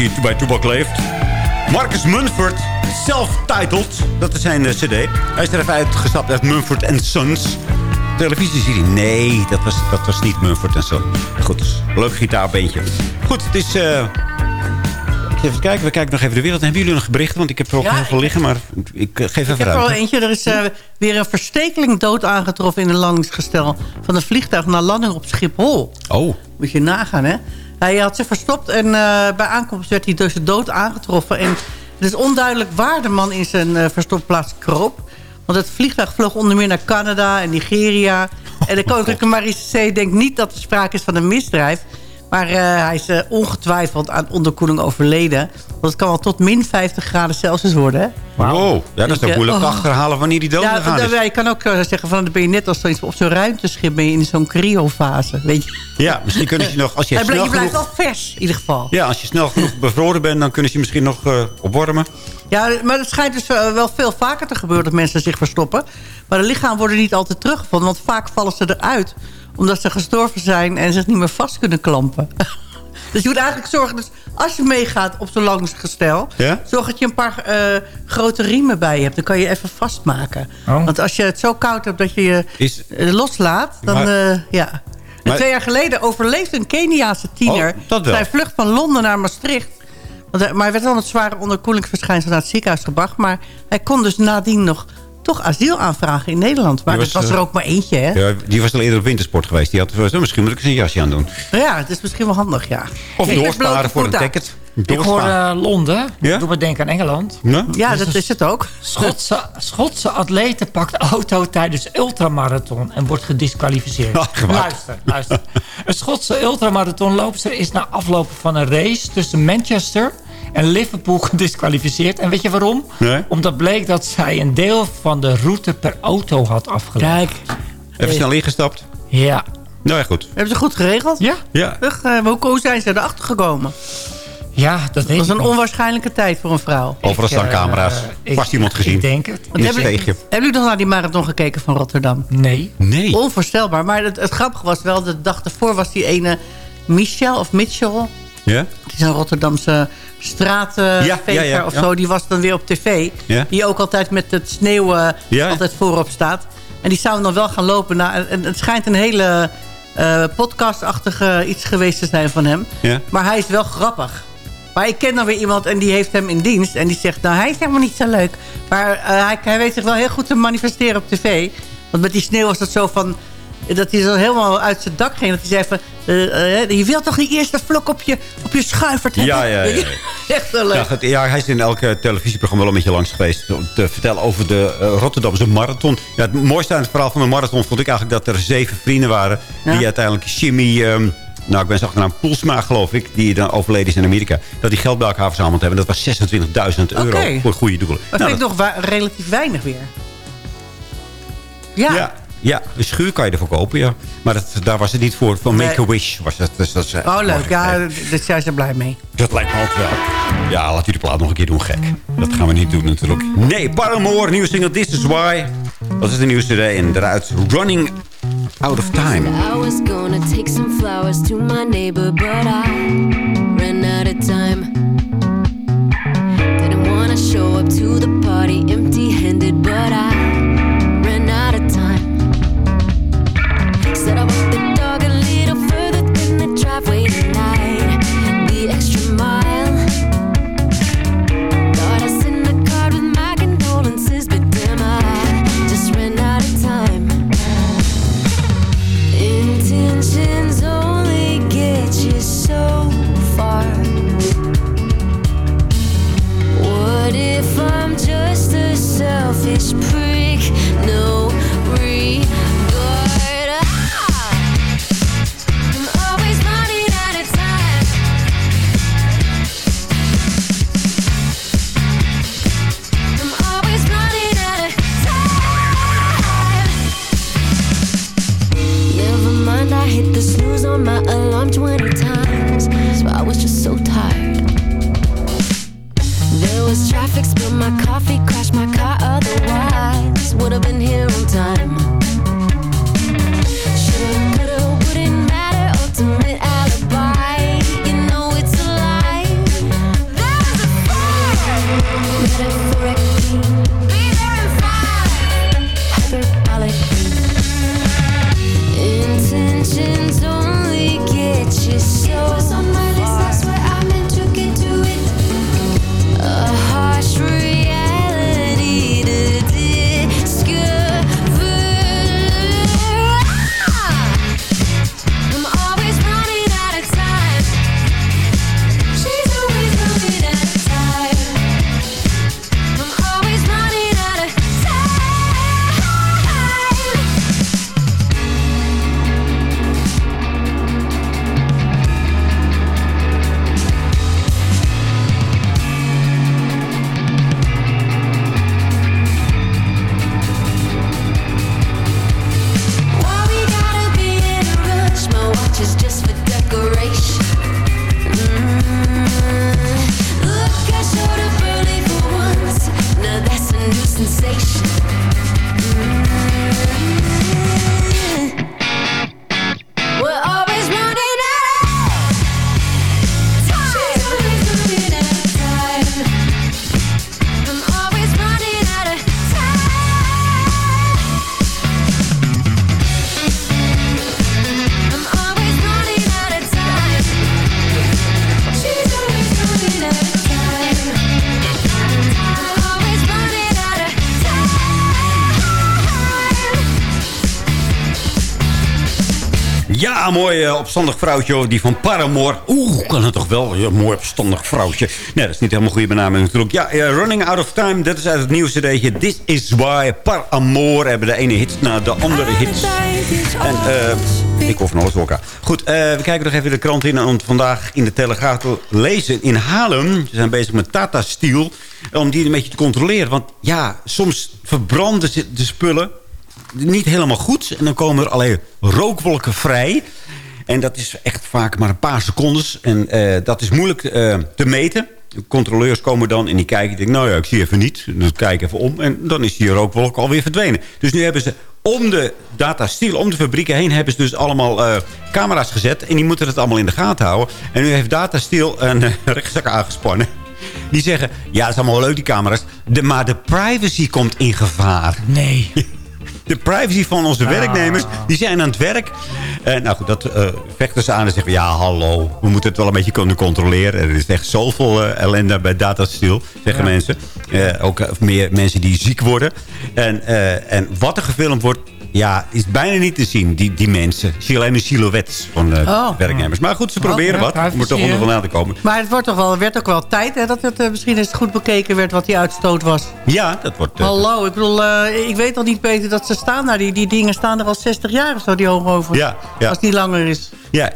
Die bij Toebak leeft. Marcus Munford, self-titled. Dat is zijn eh, cd. Hij is er even uitgestapt uit Munford Sons. Televisieserie. Nee, dat was, dat was niet Munford Sons. Goed, leuk gitaarbeentje. Goed, het is... eh, Even kijken, we kijken nog even de wereld. Hebben jullie nog berichten? Want ik heb er ook Ja, heel veel liggen, maar ik eh, geef even Ik heb er eentje. Er is weer een verstekeling dood aangetroffen in een landingsgestel van een vliegtuig na landing op Schiphol. Oh. Moet je nagaan, hè? Hij had zich verstopt en eh, bij aankomst werd hij dus dood aangetroffen. En het is onduidelijk waar de man in zijn eh, verstopplaats kroop. Want het vliegtuig vloog onder meer naar Canada en Nigeria. En de Koninklijke Marechaussee denkt niet dat er sprake is van een misdrijf. Maar eh, hij is eh, ongetwijfeld aan onderkoeling overleden. Want het kan wel tot min 50 graden Celsius worden, hè? Wow, ja, dat is toch moeilijk oh. achterhalen wanneer die dood Ja, ja, je kan ook eh, zeggen van dan ben je net als zoiets op zo'n ruimteschip ben je in zo'n cryofase, weet je. Ja, misschien kunnen ze nog... Als je Hij blijft, snel je blijft genoeg, wel vers, in ieder geval. ja, als je snel genoeg bevroren bent, dan kunnen ze je misschien nog eh, opwarmen. Ja, maar het schijnt dus wel wel veel vaker te gebeuren dat mensen zich verstoppen. Maar de lichamen worden niet altijd teruggevonden, want vaak vallen ze eruit. Omdat ze gestorven zijn en zich niet meer vast kunnen klampen. Dus je moet eigenlijk zorgen, dus als je meegaat op zo'n langsgestel... Ja? zorg dat je een paar eh, grote riemen bij je hebt. Dan kan je even vastmaken. Oh. Want als je het zo koud hebt dat je je Is- eh, loslaat, dan Maar- eh, ja... Maar- twee jaar geleden overleefde een Keniaanse tiener... Oh, zijn vlucht van Londen naar Maastricht. Want maar hij werd wel met zware onderkoelingsverschijnselen naar het ziekenhuis gebracht. Maar hij kon dus nadien nog toch asiel aanvragen in Nederland. Maar het was, was er eh, ook maar eentje, hè? Ja, die was al eerder op wintersport geweest. Die had misschien moet ik eens een jasje aan doen. Ja, het is misschien wel handig, ja. Of doorsparen voor een ticket. Ik hoor eh, Londen. Ja? Doe me denken aan Engeland. Ja? Ja, Dus dat is het ook. Schotse, Schotse atlete pakt auto tijdens ultramarathon en wordt gedisqualificeerd. Ach, luister, luister. Een Schotse ultramarathonloopster is na aflopen van een race tussen Manchester en Liverpool gedisqualificeerd. En weet je waarom? Nee. Omdat bleek dat zij een deel van de route per auto had afgelegd. Kijk, Even snel ingestapt. Ja. Nou ja, goed. hebben ze goed geregeld? Ja? Ja. Ugh, eh, hoe hoe zijn ze erachter gekomen? Ja, dat was een onwaarschijnlijke tijd voor een vrouw. Overal staan eh, camera's. ik- Vast iemand gezien. Ik denk het. In hebben, hebben jullie nog naar die marathon gekeken van Rotterdam? Nee. Nee. Onvoorstelbaar. Maar het, het grappige was wel, de dag ervoor was die ene Michel of Mitchell... Ja? Die is een Rotterdamse straatveger Ja, ja, ja, of zo. Die was dan weer op tv. Ja. Die ook altijd met het sneeuw eh, Ja. altijd voorop staat. En die zou dan wel gaan lopen. En het schijnt een hele eh, podcastachtige iets geweest te zijn van hem. Ja. Maar hij is wel grappig. Maar ik ken dan weer iemand en die heeft hem in dienst. En die zegt, nou hij is helemaal niet zo leuk. Maar eh, hij, hij weet zich wel heel goed te manifesteren op tv. Want met die sneeuw was het zo van... Dat hij zo helemaal uit zijn dak ging. Dat hij zei van... eh, eh, je wilt toch die eerste vlok op je, op je schuifert hebben? Ja, ja, ja. Echt wel leuk. Ja, hij is in elk eh, televisieprogramma wel een beetje langs geweest... om te vertellen over de Rotterdamse marathon. Ja, het mooiste aan het verhaal van de marathon vond ik eigenlijk... dat er zeven vrienden waren die uiteindelijk Jimmy... ehm, nou, ik ben zijn achternaam Poelsma, geloof ik... die dan overleden is in Amerika. Dat die geld bij elkaar verzameld hebben. Dat was 26.000 euro Oké. voor goede doelen. Dat Nou, vind ik nog relatief weinig weer. Ja. Ja. Ja, een schuur kan je ervoor kopen, ja. Maar dat, daar was het niet voor. Van. Make-A-Wish was het. Dus dat eh, Oh, leuk. Ja, daar zijn ze blij mee. Dat lijkt me ook wel. Ja, laat u de plaat nog een keer doen, gek. Dat gaan we niet doen natuurlijk. Nee, Paramore, nieuwe single This Is Why. Dat is de nieuwste idee. En daaruit Running Out of Time. I was gonna take some flowers to my neighbor, but I ran out of time. Didn't wanna show up to the party empty handed, but I selfish prick? No Ja, mooi eh, opstandig vrouwtje die van Paramore. Oeh, kan het toch wel? Ja, mooi opstandig vrouwtje. Nee, dat is niet helemaal goede benaming natuurlijk. Ja, eh, Running Out of Time, dat is uit het nieuwste cd'tje. This is why Paramore hebben de ene hit na de andere hits. En eh, ik hoor van alles door elkaar. Goed, we kijken nog even de krant in. Want vandaag in de Telegraaf te lezen in Haarlem. Ze zijn bezig met Tata Steel. Om die een beetje te controleren. Want ja, soms verbranden ze de spullen niet helemaal goed. En dan komen er alleen rookwolken vrij. En dat is echt vaak maar een paar secondes. En eh, dat is moeilijk eh, te meten. De controleurs komen dan en die kijken. Die denken, nou ja, ik zie even niet. Dan kijk ik even om. En dan is die rookwolk alweer verdwenen. Dus nu hebben ze om de data steel, om de fabrieken heen... hebben ze dus allemaal eh, camera's gezet. En die moeten het allemaal in de gaten houden. En nu heeft data steel een rechtszaak aangespannen. Die zeggen, ja, dat is allemaal leuk die camera's. De, maar de privacy komt in gevaar. Nee. De privacy van onze Ah. werknemers, die zijn aan het werk. En nou goed, dat eh, vechten ze aan en zeggen... ja, hallo, we moeten het wel een beetje kunnen controleren. Er is echt zoveel eh, ellende bij datasteel, zeggen Ja. mensen. Eh, ook eh, meer mensen die ziek worden. En, eh, en wat er gefilmd wordt, ja, is bijna niet te zien, die, die mensen. Zie je alleen de silhouet van eh, Oh. werknemers. Maar goed, ze proberen Oh, ja, wat. om er toch onder vandaan te komen. Maar het wordt toch wel, werd ook wel tijd hè, dat het eh, misschien eens goed bekeken werd wat die uitstoot was. Ja, dat wordt... eh, Hallo, ik bedoel, eh, ik weet al niet beter dat ze staan daar. Die, die dingen staan er al 60 jaar of zo, die hoogovens. Ja, ja. Als het niet langer is. Ja,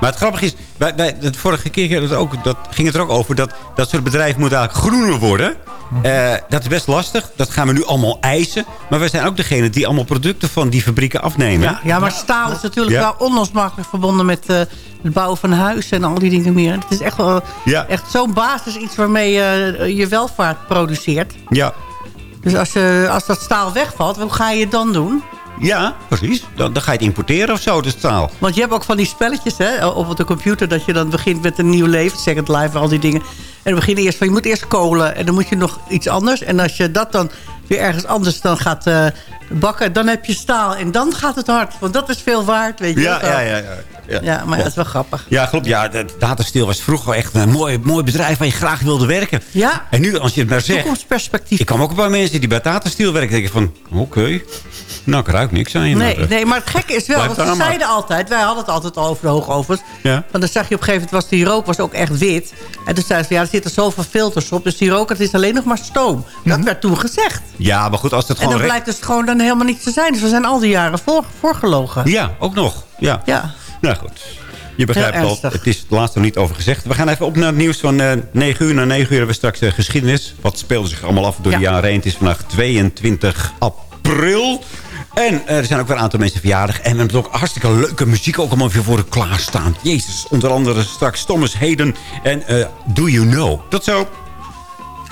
maar het grappige is, wij, wij, de vorige keer dat ook, dat ging het er ook over... dat dat soort bedrijven moeten eigenlijk groener worden. Eh, dat is best lastig. Dat gaan we nu allemaal eisen. Maar wij zijn ook degene die allemaal producten van die fabrieken afnemen. Ja, ja, maar staal is natuurlijk Ja. wel onlosmakelijk verbonden met eh, het bouwen van huizen en al die dingen meer. Het is echt, wel, Ja. echt zo'n basis iets waarmee je eh, je welvaart produceert. Ja. Dus als, je, als dat staal wegvalt, hoe ga je het dan doen? Ja, precies. Dan, ga je het importeren of zo, de staal. Want je hebt ook van die spelletjes hè, op de computer... dat je dan begint met een nieuw leven, Second Life, al die dingen. En dan begin je eerst van, je moet eerst kolen en dan moet je nog iets anders. En als je dat dan weer ergens anders dan gaat eh, bakken... dan heb je staal en dan gaat het hard. Want dat is veel waard, weet je Ja, wel. ja, ja. ja, ja. Ja, maar dat is wel grappig. Ja, klopt. Ja, Datasteel was vroeger echt een mooi, mooi bedrijf waar je graag wilde werken. Ja. En nu, als je het maar zegt... Toekomstperspectief. Ik kwam ook een paar mensen die bij Datasteel werken. denken van, oké. Nou, ik ruik niks aan je. Nee, maar, nee, maar het gekke is wel, want ze zeiden altijd... wij hadden het altijd al over de hoogovens. Ja. Want dan zag je op een gegeven moment, was die rook was ook echt wit. En toen zeiden ze, ja, er zitten zoveel filters op. Dus die rook, het is alleen nog maar stoom. Dat werd toen gezegd. Ja, maar goed, als het En gewoon... dan recht- blijkt dus gewoon dan helemaal niet te zijn. Dus we zijn al die jaren voor, voorgelogen. Ja, ook nog. Ja. Ja. Nou goed. Je begrijpt al, het is het laatste nog niet over gezegd. We gaan even op naar het nieuws van eh 9 uur. Na 9 uur hebben we straks eh, geschiedenis. Wat speelde zich allemaal af door de Ja. jaren heen. Het is vandaag 22 april. En eh, er zijn ook weer een aantal mensen verjaardag. En we hebben ook hartstikke leuke muziek ook allemaal weer voor klaarstaan. Jezus, onder andere straks Thomas Hayden en Do You Know. Tot zo.